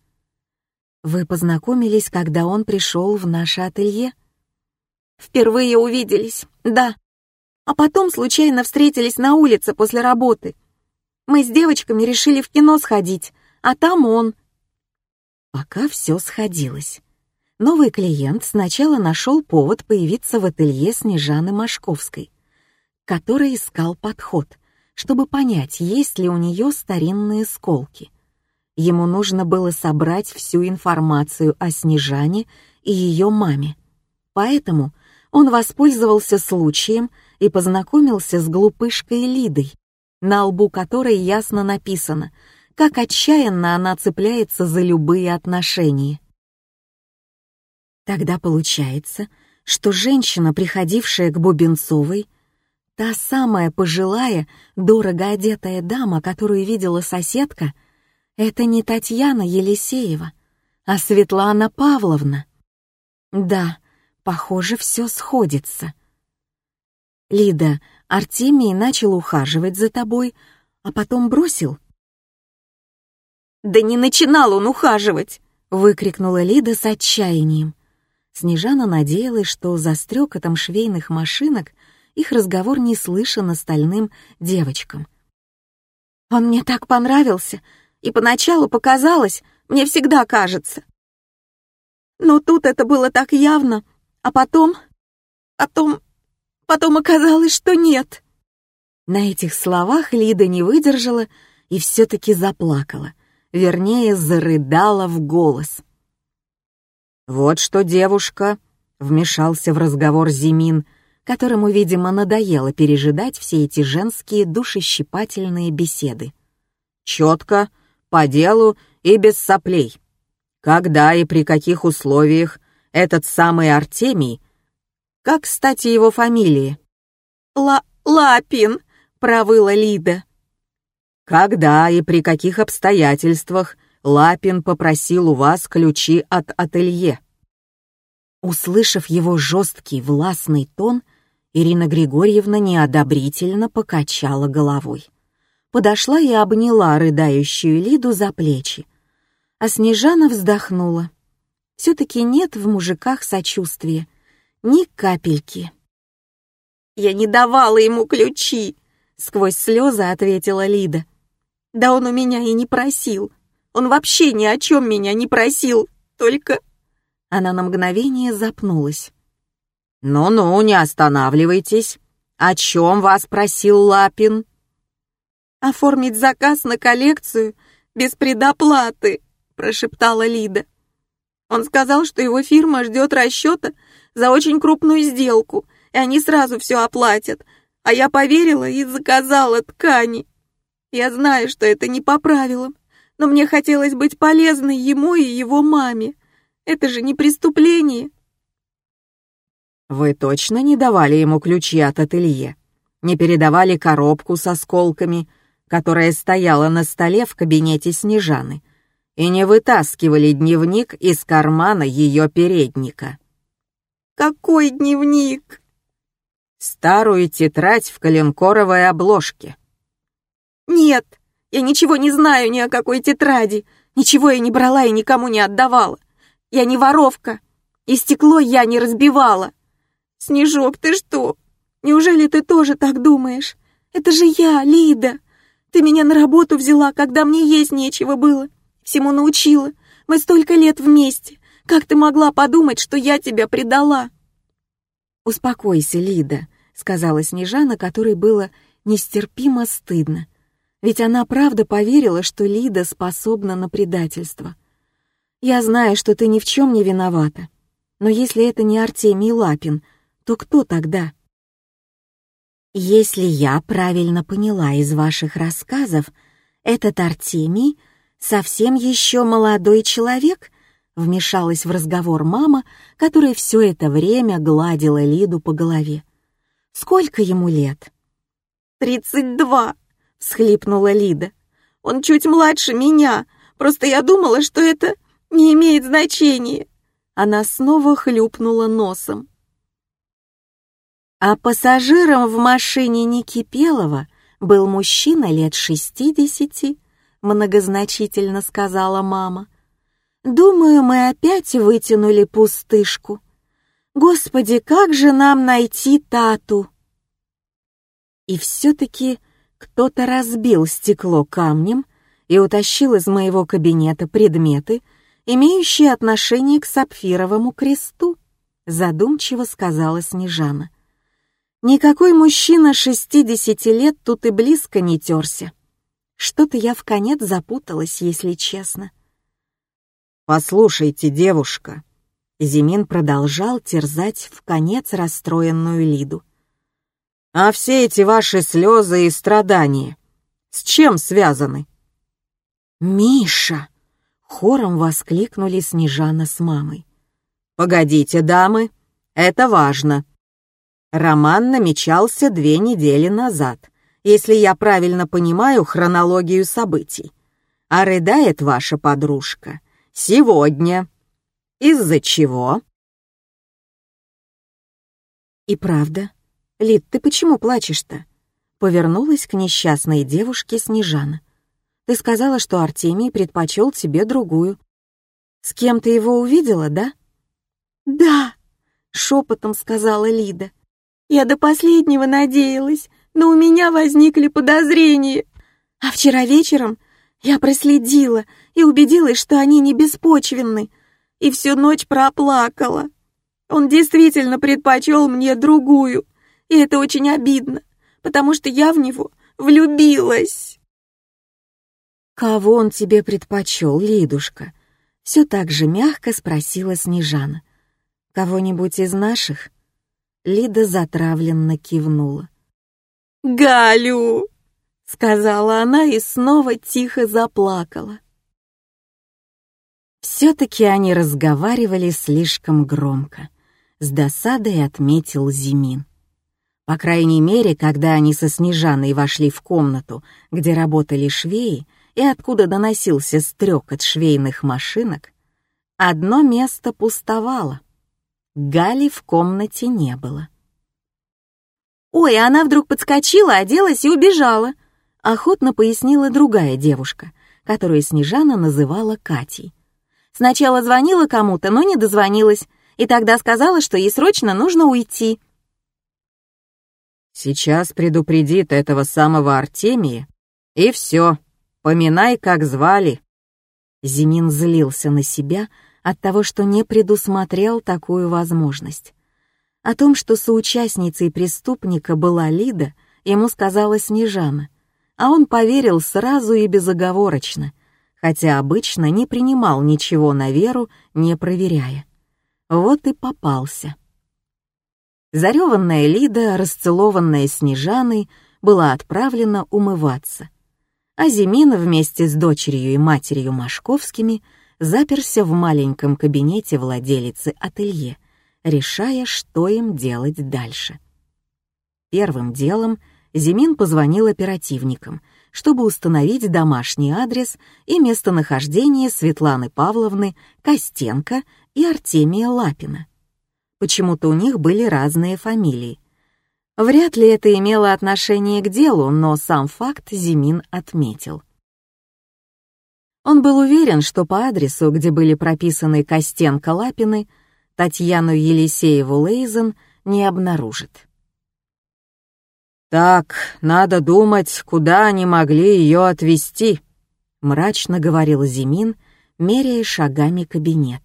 Вы познакомились, когда он пришел в наше ателье? Впервые увиделись, да. А потом случайно встретились на улице после работы. Мы с девочками решили в кино сходить, а там он. Пока все сходилось. Новый клиент сначала нашел повод появиться в ателье Снежаны Машковской, который искал подход, чтобы понять, есть ли у нее старинные сколки. Ему нужно было собрать всю информацию о Снежане и ее маме. Поэтому он воспользовался случаем и познакомился с глупышкой Лидой, на лбу которой ясно написано, как отчаянно она цепляется за любые отношения. Тогда получается, что женщина, приходившая к Бубенцовой, та самая пожилая, дорого одетая дама, которую видела соседка, это не Татьяна Елисеева, а Светлана Павловна. Да, похоже, все сходится. Лида, Артемий начал ухаживать за тобой, а потом бросил. «Да не начинал он ухаживать!» — выкрикнула Лида с отчаянием. Снежана надеялась, что за стрекотом швейных машинок их разговор не слышен остальным девочкам. «Он мне так понравился, и поначалу показалось, мне всегда кажется. Но тут это было так явно, а потом... потом Потом оказалось, что нет. На этих словах Лида не выдержала и все-таки заплакала, вернее, зарыдала в голос. «Вот что, девушка», — вмешался в разговор Зимин, которому, видимо, надоело пережидать все эти женские душещипательные беседы. «Четко, по делу и без соплей. Когда и при каких условиях этот самый Артемий как, кстати, его фамилии?» «Ла... Лапин», — провыла Лида. «Когда и при каких обстоятельствах Лапин попросил у вас ключи от ателье?» Услышав его жесткий властный тон, Ирина Григорьевна неодобрительно покачала головой. Подошла и обняла рыдающую Лиду за плечи. А Снежана вздохнула. Все-таки нет в мужиках сочувствия, ни капельки. «Я не давала ему ключи», — сквозь слезы ответила Лида. «Да он у меня и не просил. Он вообще ни о чем меня не просил, только...» Она на мгновение запнулась. «Ну-ну, не останавливайтесь. О чем вас просил Лапин?» «Оформить заказ на коллекцию без предоплаты», — прошептала Лида. Он сказал, что его фирма ждет расчета за очень крупную сделку, и они сразу все оплатят. А я поверила и заказала ткани. Я знаю, что это не по правилам, но мне хотелось быть полезной ему и его маме. Это же не преступление. Вы точно не давали ему ключи от ателье? Не передавали коробку с осколками, которая стояла на столе в кабинете Снежаны, и не вытаскивали дневник из кармана ее передника? Какой дневник? Старую тетрадь в коленкоровой обложке. Нет, я ничего не знаю ни о какой тетради. Ничего я не брала и никому не отдавала. Я не воровка. И стекло я не разбивала. Снежок, ты что? Неужели ты тоже так думаешь? Это же я, Лида. Ты меня на работу взяла, когда мне есть нечего было. Всему научила. Мы столько лет вместе. Как ты могла подумать, что я тебя предала?» «Успокойся, Лида», — сказала Снежана, которой было нестерпимо стыдно. Ведь она правда поверила, что Лида способна на предательство. «Я знаю, что ты ни в чем не виновата. Но если это не Артемий Лапин, то кто тогда?» «Если я правильно поняла из ваших рассказов, этот Артемий совсем еще молодой человек?» Вмешалась в разговор мама, которая все это время гладила Лиду по голове. «Сколько ему лет?» «Тридцать два», — всхлипнула Лида. «Он чуть младше меня, просто я думала, что это не имеет значения». Она снова хлюпнула носом. А пассажиром в машине Никипелова был мужчина лет шестидесяти, многозначительно сказала мама. Думаю, мы опять вытянули пустышку. Господи, как же нам найти Тату? И все-таки кто-то разбил стекло камнем и утащил из моего кабинета предметы, имеющие отношение к сапфировому кресту, задумчиво сказала Снежана. Никакой мужчина 60 лет тут и близко не терся. Что-то я в конец запуталась, если честно. «Послушайте, девушка», Зимин продолжал терзать в конец расстроенную Лиду. «А все эти ваши слезы и страдания с чем связаны?» «Миша!» — хором воскликнули Снежана с мамой. «Погодите, дамы, это важно. Роман намечался две недели назад, если я правильно понимаю хронологию событий. А рыдает ваша подружка сегодня, из-за чего? И правда. Лид, ты почему плачешь-то? Повернулась к несчастной девушке Снежана. Ты сказала, что Артемий предпочел тебе другую. С кем ты его увидела, да? Да, шепотом сказала Лида. Я до последнего надеялась, но у меня возникли подозрения. А вчера вечером я проследила и убедилась, что они не беспочвенны и всю ночь проплакала. Он действительно предпочел мне другую, и это очень обидно, потому что я в него влюбилась. «Кого он тебе предпочел, Лидушка?» Все так же мягко спросила Снежана. «Кого-нибудь из наших?» Лида затравленно кивнула. «Галю!» — сказала она и снова тихо заплакала. Все-таки они разговаривали слишком громко. С досадой отметил Зимин. По крайней мере, когда они со Снежаной вошли в комнату, где работали швеи, и откуда доносился стрекот швейных машинок, одно место пустовало. Гали в комнате не было. «Ой, она вдруг подскочила, оделась и убежала», — охотно пояснила другая девушка, которую Снежана называла Катей. Сначала звонила кому-то, но не дозвонилась, и тогда сказала, что ей срочно нужно уйти. «Сейчас предупредит этого самого Артемия, и все, поминай, как звали». Зимин злился на себя от того, что не предусмотрел такую возможность. О том, что соучастницей преступника была Лида, ему сказала Снежана, а он поверил сразу и безоговорочно — хотя обычно не принимал ничего на веру, не проверяя. Вот и попался. Зареванная Лида, расцелованная Снежаной, была отправлена умываться. А Зимина вместе с дочерью и матерью Машковскими заперся в маленьком кабинете владелицы ателье, решая, что им делать дальше. Первым делом Зимин позвонил оперативникам — чтобы установить домашний адрес и местонахождение Светланы Павловны Костенко и Артемия Лапина. Почему-то у них были разные фамилии. Вряд ли это имело отношение к делу, но сам факт Зимин отметил. Он был уверен, что по адресу, где были прописаны Костенко Лапины, Татьяну Елисееву Лейзен не обнаружит. «Так, надо думать, куда они могли ее отвезти», — мрачно говорил Зимин, меряя шагами кабинет.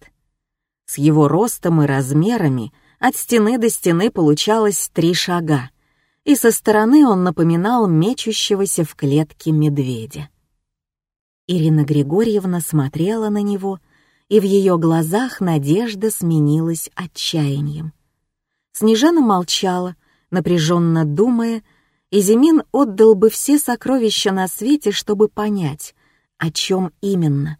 С его ростом и размерами от стены до стены получалось три шага, и со стороны он напоминал мечущегося в клетке медведя. Ирина Григорьевна смотрела на него, и в ее глазах надежда сменилась отчаянием. Снежана молчала, напряженно думая, и Зимин отдал бы все сокровища на свете, чтобы понять, о чем именно.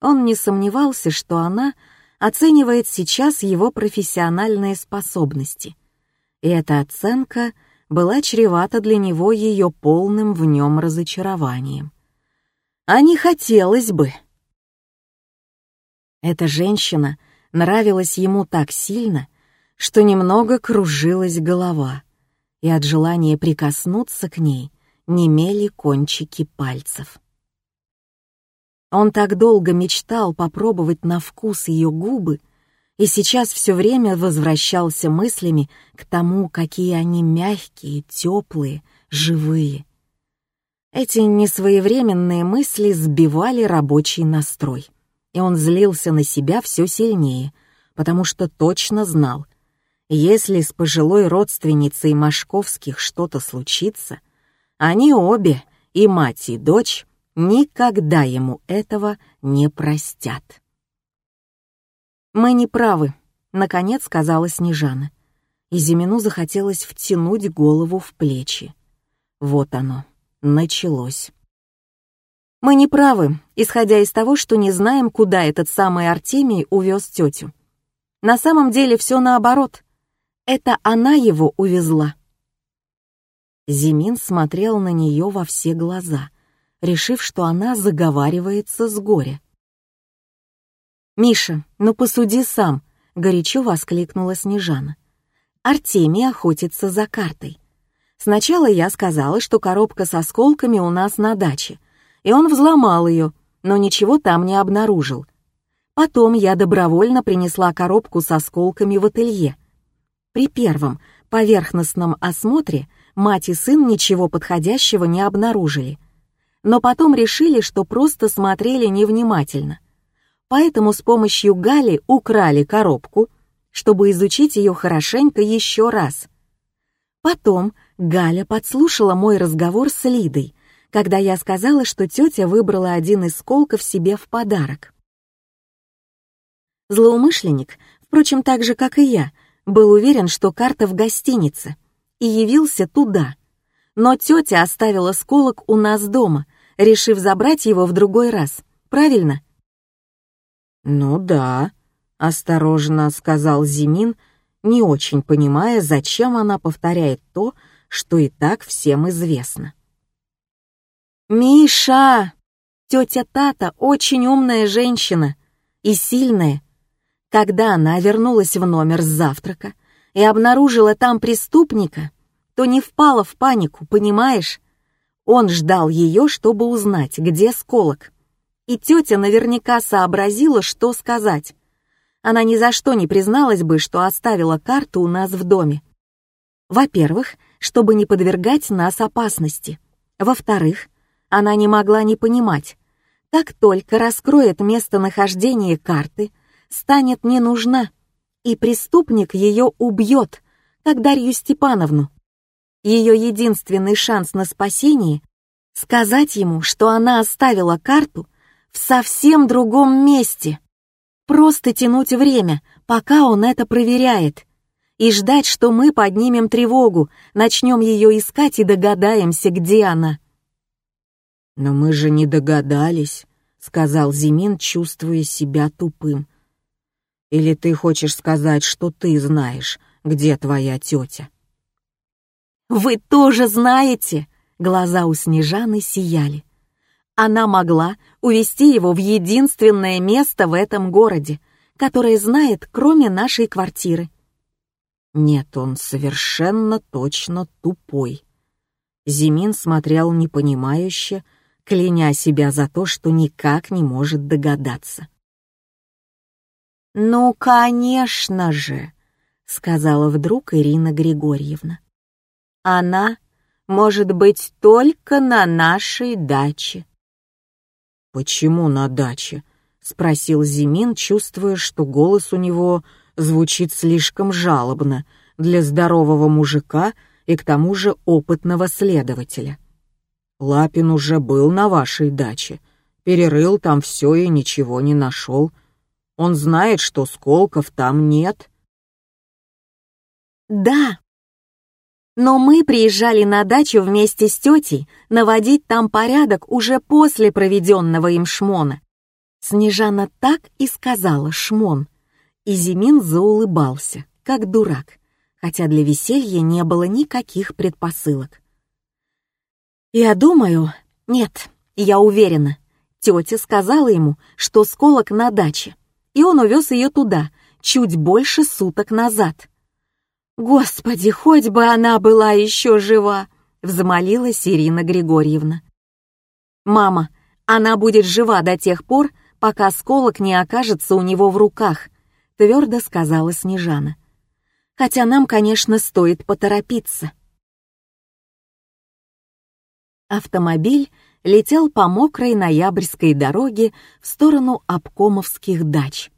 Он не сомневался, что она оценивает сейчас его профессиональные способности, и эта оценка была чревата для него ее полным в нем разочарованием. А не хотелось бы. Эта женщина нравилась ему так сильно, что немного кружилась голова — и от желания прикоснуться к ней немели кончики пальцев. Он так долго мечтал попробовать на вкус ее губы, и сейчас все время возвращался мыслями к тому, какие они мягкие, теплые, живые. Эти несвоевременные мысли сбивали рабочий настрой, и он злился на себя все сильнее, потому что точно знал, если с пожилой родственницей Машковских что-то случится, они обе, и мать, и дочь, никогда ему этого не простят. «Мы не правы», — наконец сказала Снежана. И Зимину захотелось втянуть голову в плечи. Вот оно, началось. Мы не правы, исходя из того, что не знаем, куда этот самый Артемий увез тетю. На самом деле все наоборот. Это она его увезла. Зимин смотрел на нее во все глаза, решив, что она заговаривается с горя. «Миша, ну посуди сам», — горячо воскликнула Снежана. «Артемий охотится за картой. Сначала я сказала, что коробка с осколками у нас на даче, и он взломал ее, но ничего там не обнаружил. Потом я добровольно принесла коробку с осколками в ателье. При первом поверхностном осмотре мать и сын ничего подходящего не обнаружили. Но потом решили, что просто смотрели невнимательно. Поэтому с помощью Гали украли коробку, чтобы изучить ее хорошенько еще раз. Потом Галя подслушала мой разговор с Лидой, когда я сказала, что тетя выбрала один из колков себе в подарок. Злоумышленник, впрочем, так же, как и я, был уверен, что карта в гостинице, и явился туда. Но тетя оставила сколок у нас дома, решив забрать его в другой раз. Правильно? «Ну да», — осторожно сказал Зимин, не очень понимая, зачем она повторяет то, что и так всем известно. «Миша! Тетя Тата очень умная женщина и сильная, когда она вернулась в номер с завтрака и обнаружила там преступника, то не впала в панику, понимаешь? Он ждал ее, чтобы узнать, где сколок. И тетя наверняка сообразила, что сказать. Она ни за что не призналась бы, что оставила карту у нас в доме. Во-первых, чтобы не подвергать нас опасности. Во-вторых, она не могла не понимать, как только раскроет местонахождение карты, станет не нужна, и преступник ее убьет, как Дарью Степановну. Ее единственный шанс на спасение — сказать ему, что она оставила карту в совсем другом месте. Просто тянуть время, пока он это проверяет, и ждать, что мы поднимем тревогу, начнем ее искать и догадаемся, где она. «Но мы же не догадались», — сказал Зимин, чувствуя себя тупым. Или ты хочешь сказать, что ты знаешь, где твоя тетя?» «Вы тоже знаете!» — глаза у Снежаны сияли. Она могла увести его в единственное место в этом городе, которое знает, кроме нашей квартиры. Нет, он совершенно точно тупой. Зимин смотрел непонимающе, кляня себя за то, что никак не может догадаться. «Ну, конечно же», — сказала вдруг Ирина Григорьевна. «Она может быть только на нашей даче». «Почему на даче?» — спросил Зимин, чувствуя, что голос у него звучит слишком жалобно для здорового мужика и к тому же опытного следователя. «Лапин уже был на вашей даче, перерыл там все и ничего не нашел. Он знает, что сколков там нет. Да. Но мы приезжали на дачу вместе с тетей наводить там порядок уже после проведенного им шмона. Снежана так и сказала «шмон», и Зимин заулыбался, как дурак, хотя для веселья не было никаких предпосылок. Я думаю, нет, я уверена, тетя сказала ему, что сколок на даче и он увез ее туда, чуть больше суток назад. «Господи, хоть бы она была еще жива!» — взмолилась Ирина Григорьевна. «Мама, она будет жива до тех пор, пока осколок не окажется у него в руках», — твердо сказала Снежана. «Хотя нам, конечно, стоит поторопиться». Автомобиль летел по мокрой ноябрьской дороге в сторону обкомовских дач.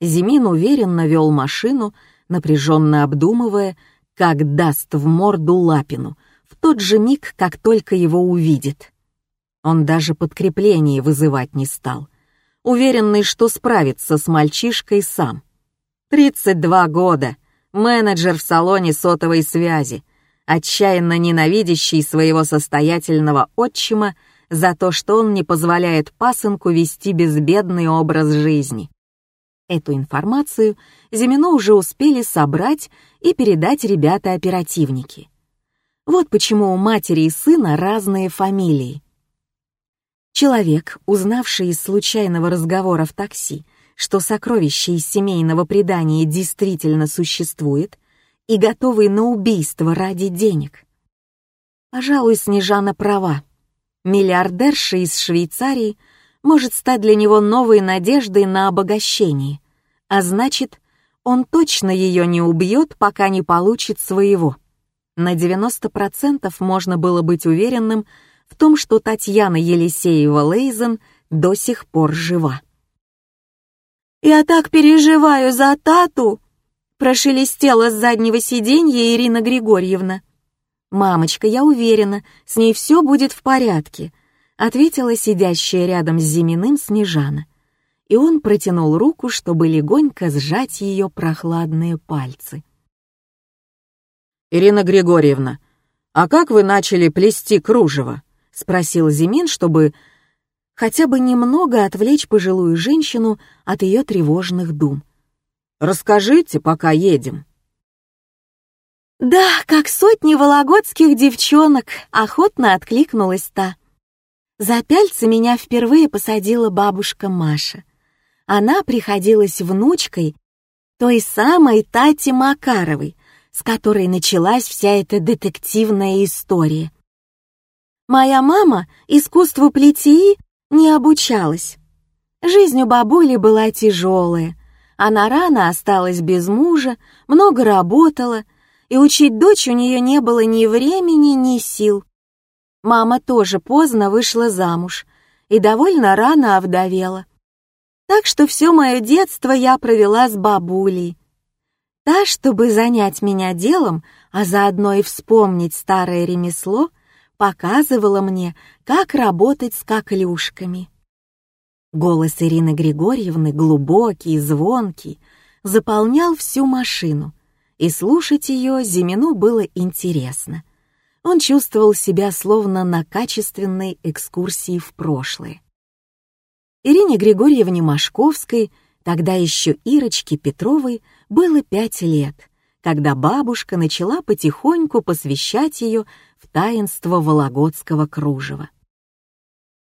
Зимин уверенно вел машину, напряженно обдумывая, как даст в морду Лапину, в тот же миг, как только его увидит. Он даже подкрепление вызывать не стал, уверенный, что справится с мальчишкой сам. 32 года, менеджер в салоне сотовой связи, отчаянно ненавидящий своего состоятельного отчима за то, что он не позволяет пасынку вести безбедный образ жизни. Эту информацию Зимино уже успели собрать и передать ребята-оперативники. Вот почему у матери и сына разные фамилии. Человек, узнавший из случайного разговора в такси, что сокровище из семейного предания действительно существует, и готовый на убийство ради денег. Пожалуй, Снежана права. Миллиардерша из Швейцарии может стать для него новой надеждой на обогащение, а значит, он точно ее не убьет, пока не получит своего. На 90% можно было быть уверенным в том, что Татьяна Елисеева-Лейзен до сих пор жива. «Я так переживаю за Тату!» Прошелестела с заднего сиденья Ирина Григорьевна. «Мамочка, я уверена, с ней все будет в порядке», ответила сидящая рядом с Зиминым Снежана. И он протянул руку, чтобы легонько сжать ее прохладные пальцы. «Ирина Григорьевна, а как вы начали плести кружево?» — спросил Зимин, чтобы хотя бы немного отвлечь пожилую женщину от ее тревожных дум. Расскажите, пока едем». «Да, как сотни вологодских девчонок», — охотно откликнулась та. За пяльцы меня впервые посадила бабушка Маша. Она приходилась внучкой той самой Тати Макаровой, с которой началась вся эта детективная история. Моя мама искусству плетии не обучалась. Жизнь у бабули была тяжелая, она рано осталась без мужа, много работала, и учить дочь у нее не было ни времени, ни сил. Мама тоже поздно вышла замуж и довольно рано овдовела. Так что все мое детство я провела с бабулей. Та, чтобы занять меня делом, а заодно и вспомнить старое ремесло, показывала мне, как работать с коклюшками. Голос Ирины Григорьевны, глубокий, звонкий, заполнял всю машину, и слушать ее Зимину было интересно. Он чувствовал себя словно на качественной экскурсии в прошлое. Ирине Григорьевне Машковской, тогда еще Ирочке Петровой, было пять лет, когда бабушка начала потихоньку посвящать ее в таинство вологодского кружева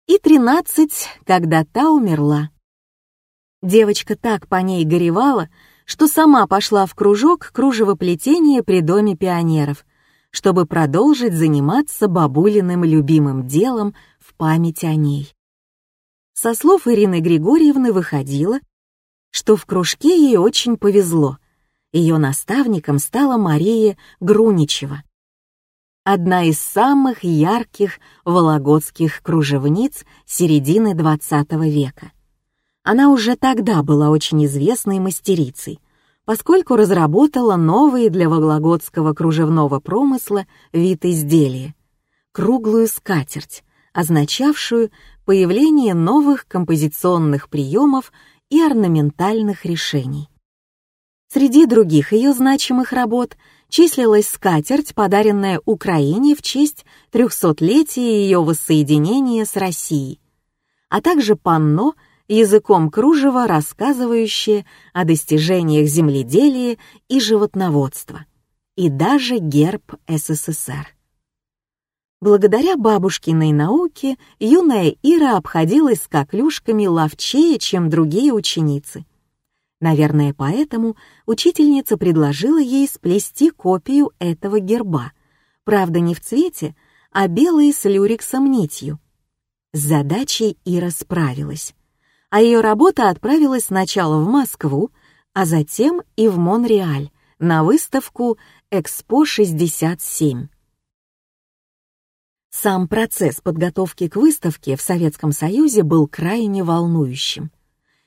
и тринадцать, когда та умерла. Девочка так по ней горевала, что сама пошла в кружок кружевоплетения при Доме пионеров, чтобы продолжить заниматься бабулиным любимым делом в память о ней. Со слов Ирины Григорьевны выходило, что в кружке ей очень повезло. Ее наставником стала Мария Груничева, одна из самых ярких вологодских кружевниц середины XX века. Она уже тогда была очень известной мастерицей, поскольку разработала новый для вологодского кружевного промысла вид изделия — круглую скатерть, означавшую появление новых композиционных приемов и орнаментальных решений. Среди других ее значимых работ — числилась скатерть, подаренная Украине в честь трехсотлетия ее воссоединения с Россией, а также панно языком кружева, рассказывающее о достижениях земледелия и животноводства, и даже герб СССР. Благодаря бабушкиной науке юная Ира обходилась с коклюшками ловчее, чем другие ученицы — Наверное, поэтому учительница предложила ей сплести копию этого герба, правда не в цвете, а белой с люрексом нитью. С задачей Ира справилась, а ее работа отправилась сначала в Москву, а затем и в Монреаль на выставку «Экспо-67». Сам процесс подготовки к выставке в Советском Союзе был крайне волнующим.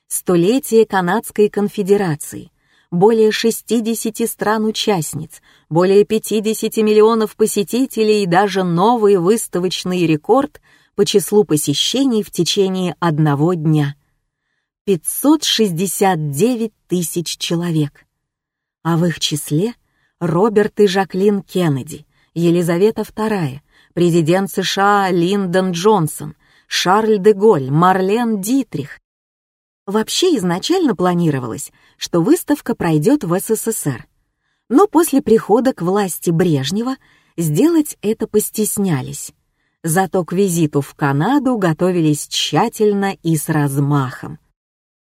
Столетие Канадской конфедерации, более 60 стран-участниц, более 50 миллионов посетителей и даже новый выставочный рекорд по числу посещений в течение одного дня. 569 тысяч человек. А в их числе Роберт и Жаклин Кеннеди, Елизавета II, президент США Линдон Джонсон, Шарль де Голь, Марлен Дитрих. Вообще изначально планировалось, что выставка пройдет в СССР. Но после прихода к власти Брежнева сделать это постеснялись. Зато к визиту в Канаду готовились тщательно и с размахом.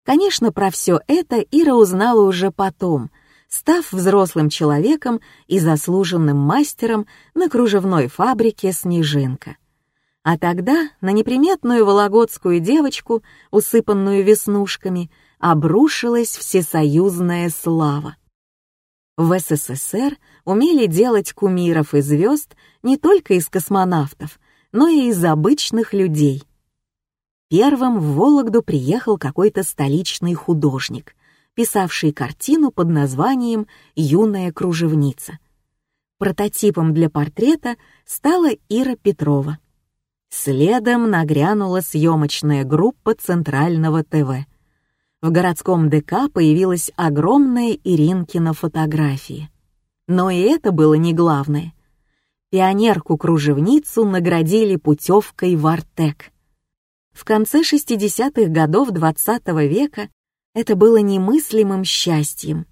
Конечно, про все это Ира узнала уже потом, став взрослым человеком и заслуженным мастером на кружевной фабрике «Снежинка». А тогда на неприметную вологодскую девочку, усыпанную веснушками, обрушилась всесоюзная слава. В СССР умели делать кумиров и звезд не только из космонавтов, но и из обычных людей — Первым в Вологду приехал какой-то столичный художник, писавший картину под названием «Юная кружевница». Прототипом для портрета стала Ира Петрова. Следом нагрянула съемочная группа Центрального ТВ. В городском ДК появилась огромная Иринкина фотография. Но и это было не главное. Пионерку-кружевницу наградили путевкой в Артек — в конце 60-х годов XX -го века это было немыслимым счастьем.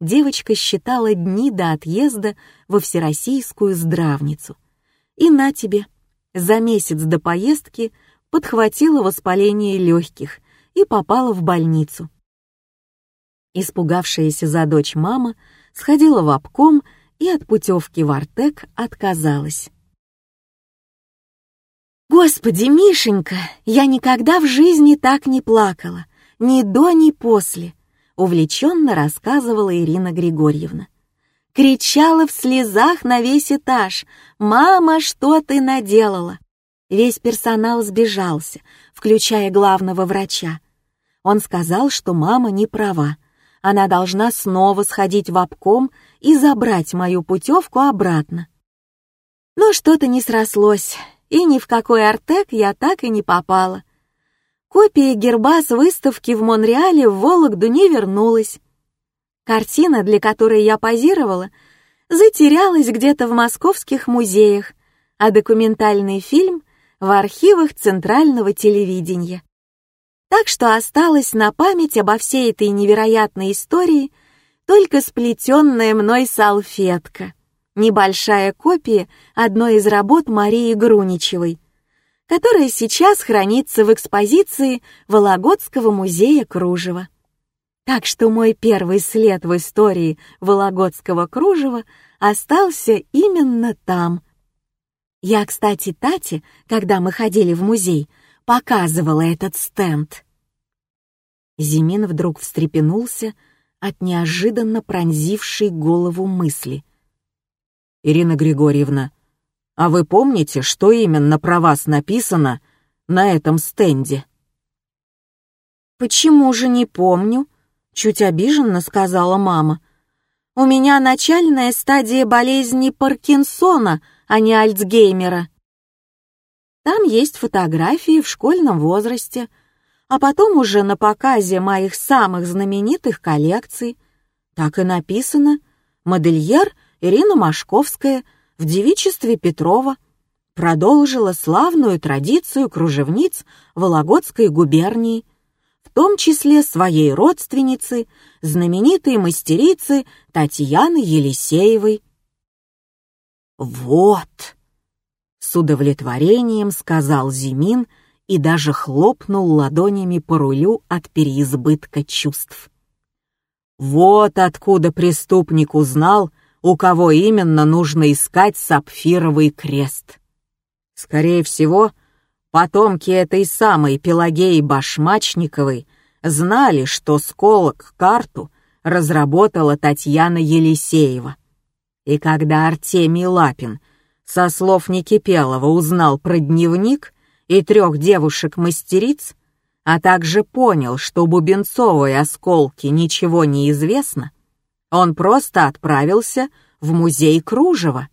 Девочка считала дни до отъезда во Всероссийскую здравницу. И на тебе, за месяц до поездки подхватила воспаление легких и попала в больницу. Испугавшаяся за дочь мама сходила в обком и от путевки в Артек отказалась. Господи, Мишенька, я никогда в жизни так не плакала, ни до, ни после, увлеченно рассказывала Ирина Григорьевна. Кричала в слезах на весь этаж. «Мама, что ты наделала?» Весь персонал сбежался, включая главного врача. Он сказал, что мама не права. Она должна снова сходить в обком и забрать мою путевку обратно. Но что-то не срослось и ни в какой Артек я так и не попала. Копия герба с выставки в Монреале в Вологду не вернулась. Картина, для которой я позировала, затерялась где-то в московских музеях, а документальный фильм — в архивах Центрального телевидения. Так что осталась на память обо всей этой невероятной истории только сплетенная мной салфетка — небольшая копия одной из работ Марии Груничевой, которая сейчас хранится в экспозиции Вологодского музея кружева. Так что мой первый след в истории Вологодского кружева остался именно там. Я, кстати, Тате, когда мы ходили в музей, показывала этот стенд. Зимин вдруг встрепенулся от неожиданно пронзившей голову мысли — Ирина Григорьевна, а вы помните, что именно про вас написано на этом стенде?» «Почему же не помню?» — чуть обиженно сказала мама. «У меня начальная стадия болезни Паркинсона, а не Альцгеймера. Там есть фотографии в школьном возрасте, а потом уже на показе моих самых знаменитых коллекций. Так и написано «Модельер — Ирина Машковская в девичестве Петрова продолжила славную традицию кружевниц Вологодской губернии, в том числе своей родственницы, знаменитой мастерицы Татьяны Елисеевой. «Вот!» — с удовлетворением сказал Зимин и даже хлопнул ладонями по рулю от переизбытка чувств. «Вот откуда преступник узнал, у кого именно нужно искать сапфировый крест. Скорее всего, потомки этой самой Пелагеи Башмачниковой знали, что сколок карту разработала Татьяна Елисеева. И когда Артемий Лапин со слов Никипелова узнал про дневник и трех девушек-мастериц, а также понял, что Бубенцовой осколки ничего не известно, он просто отправился в музей кружева.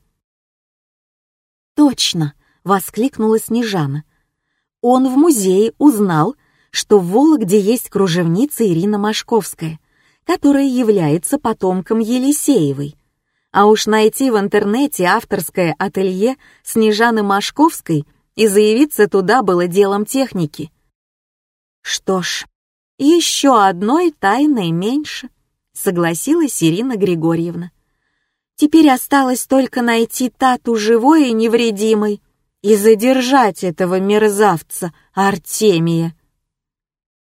«Точно!» — воскликнула Снежана. «Он в музее узнал, что в Вологде есть кружевница Ирина Машковская, которая является потомком Елисеевой. А уж найти в интернете авторское ателье Снежаны Машковской и заявиться туда было делом техники. Что ж, еще одной тайной меньше, согласилась Ирина Григорьевна. Теперь осталось только найти Тату живой и невредимой и задержать этого мерзавца Артемия.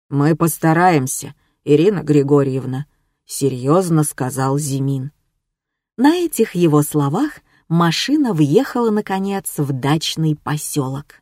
«Мы постараемся, Ирина Григорьевна», — серьезно сказал Зимин. На этих его словах машина въехала, наконец, в дачный поселок.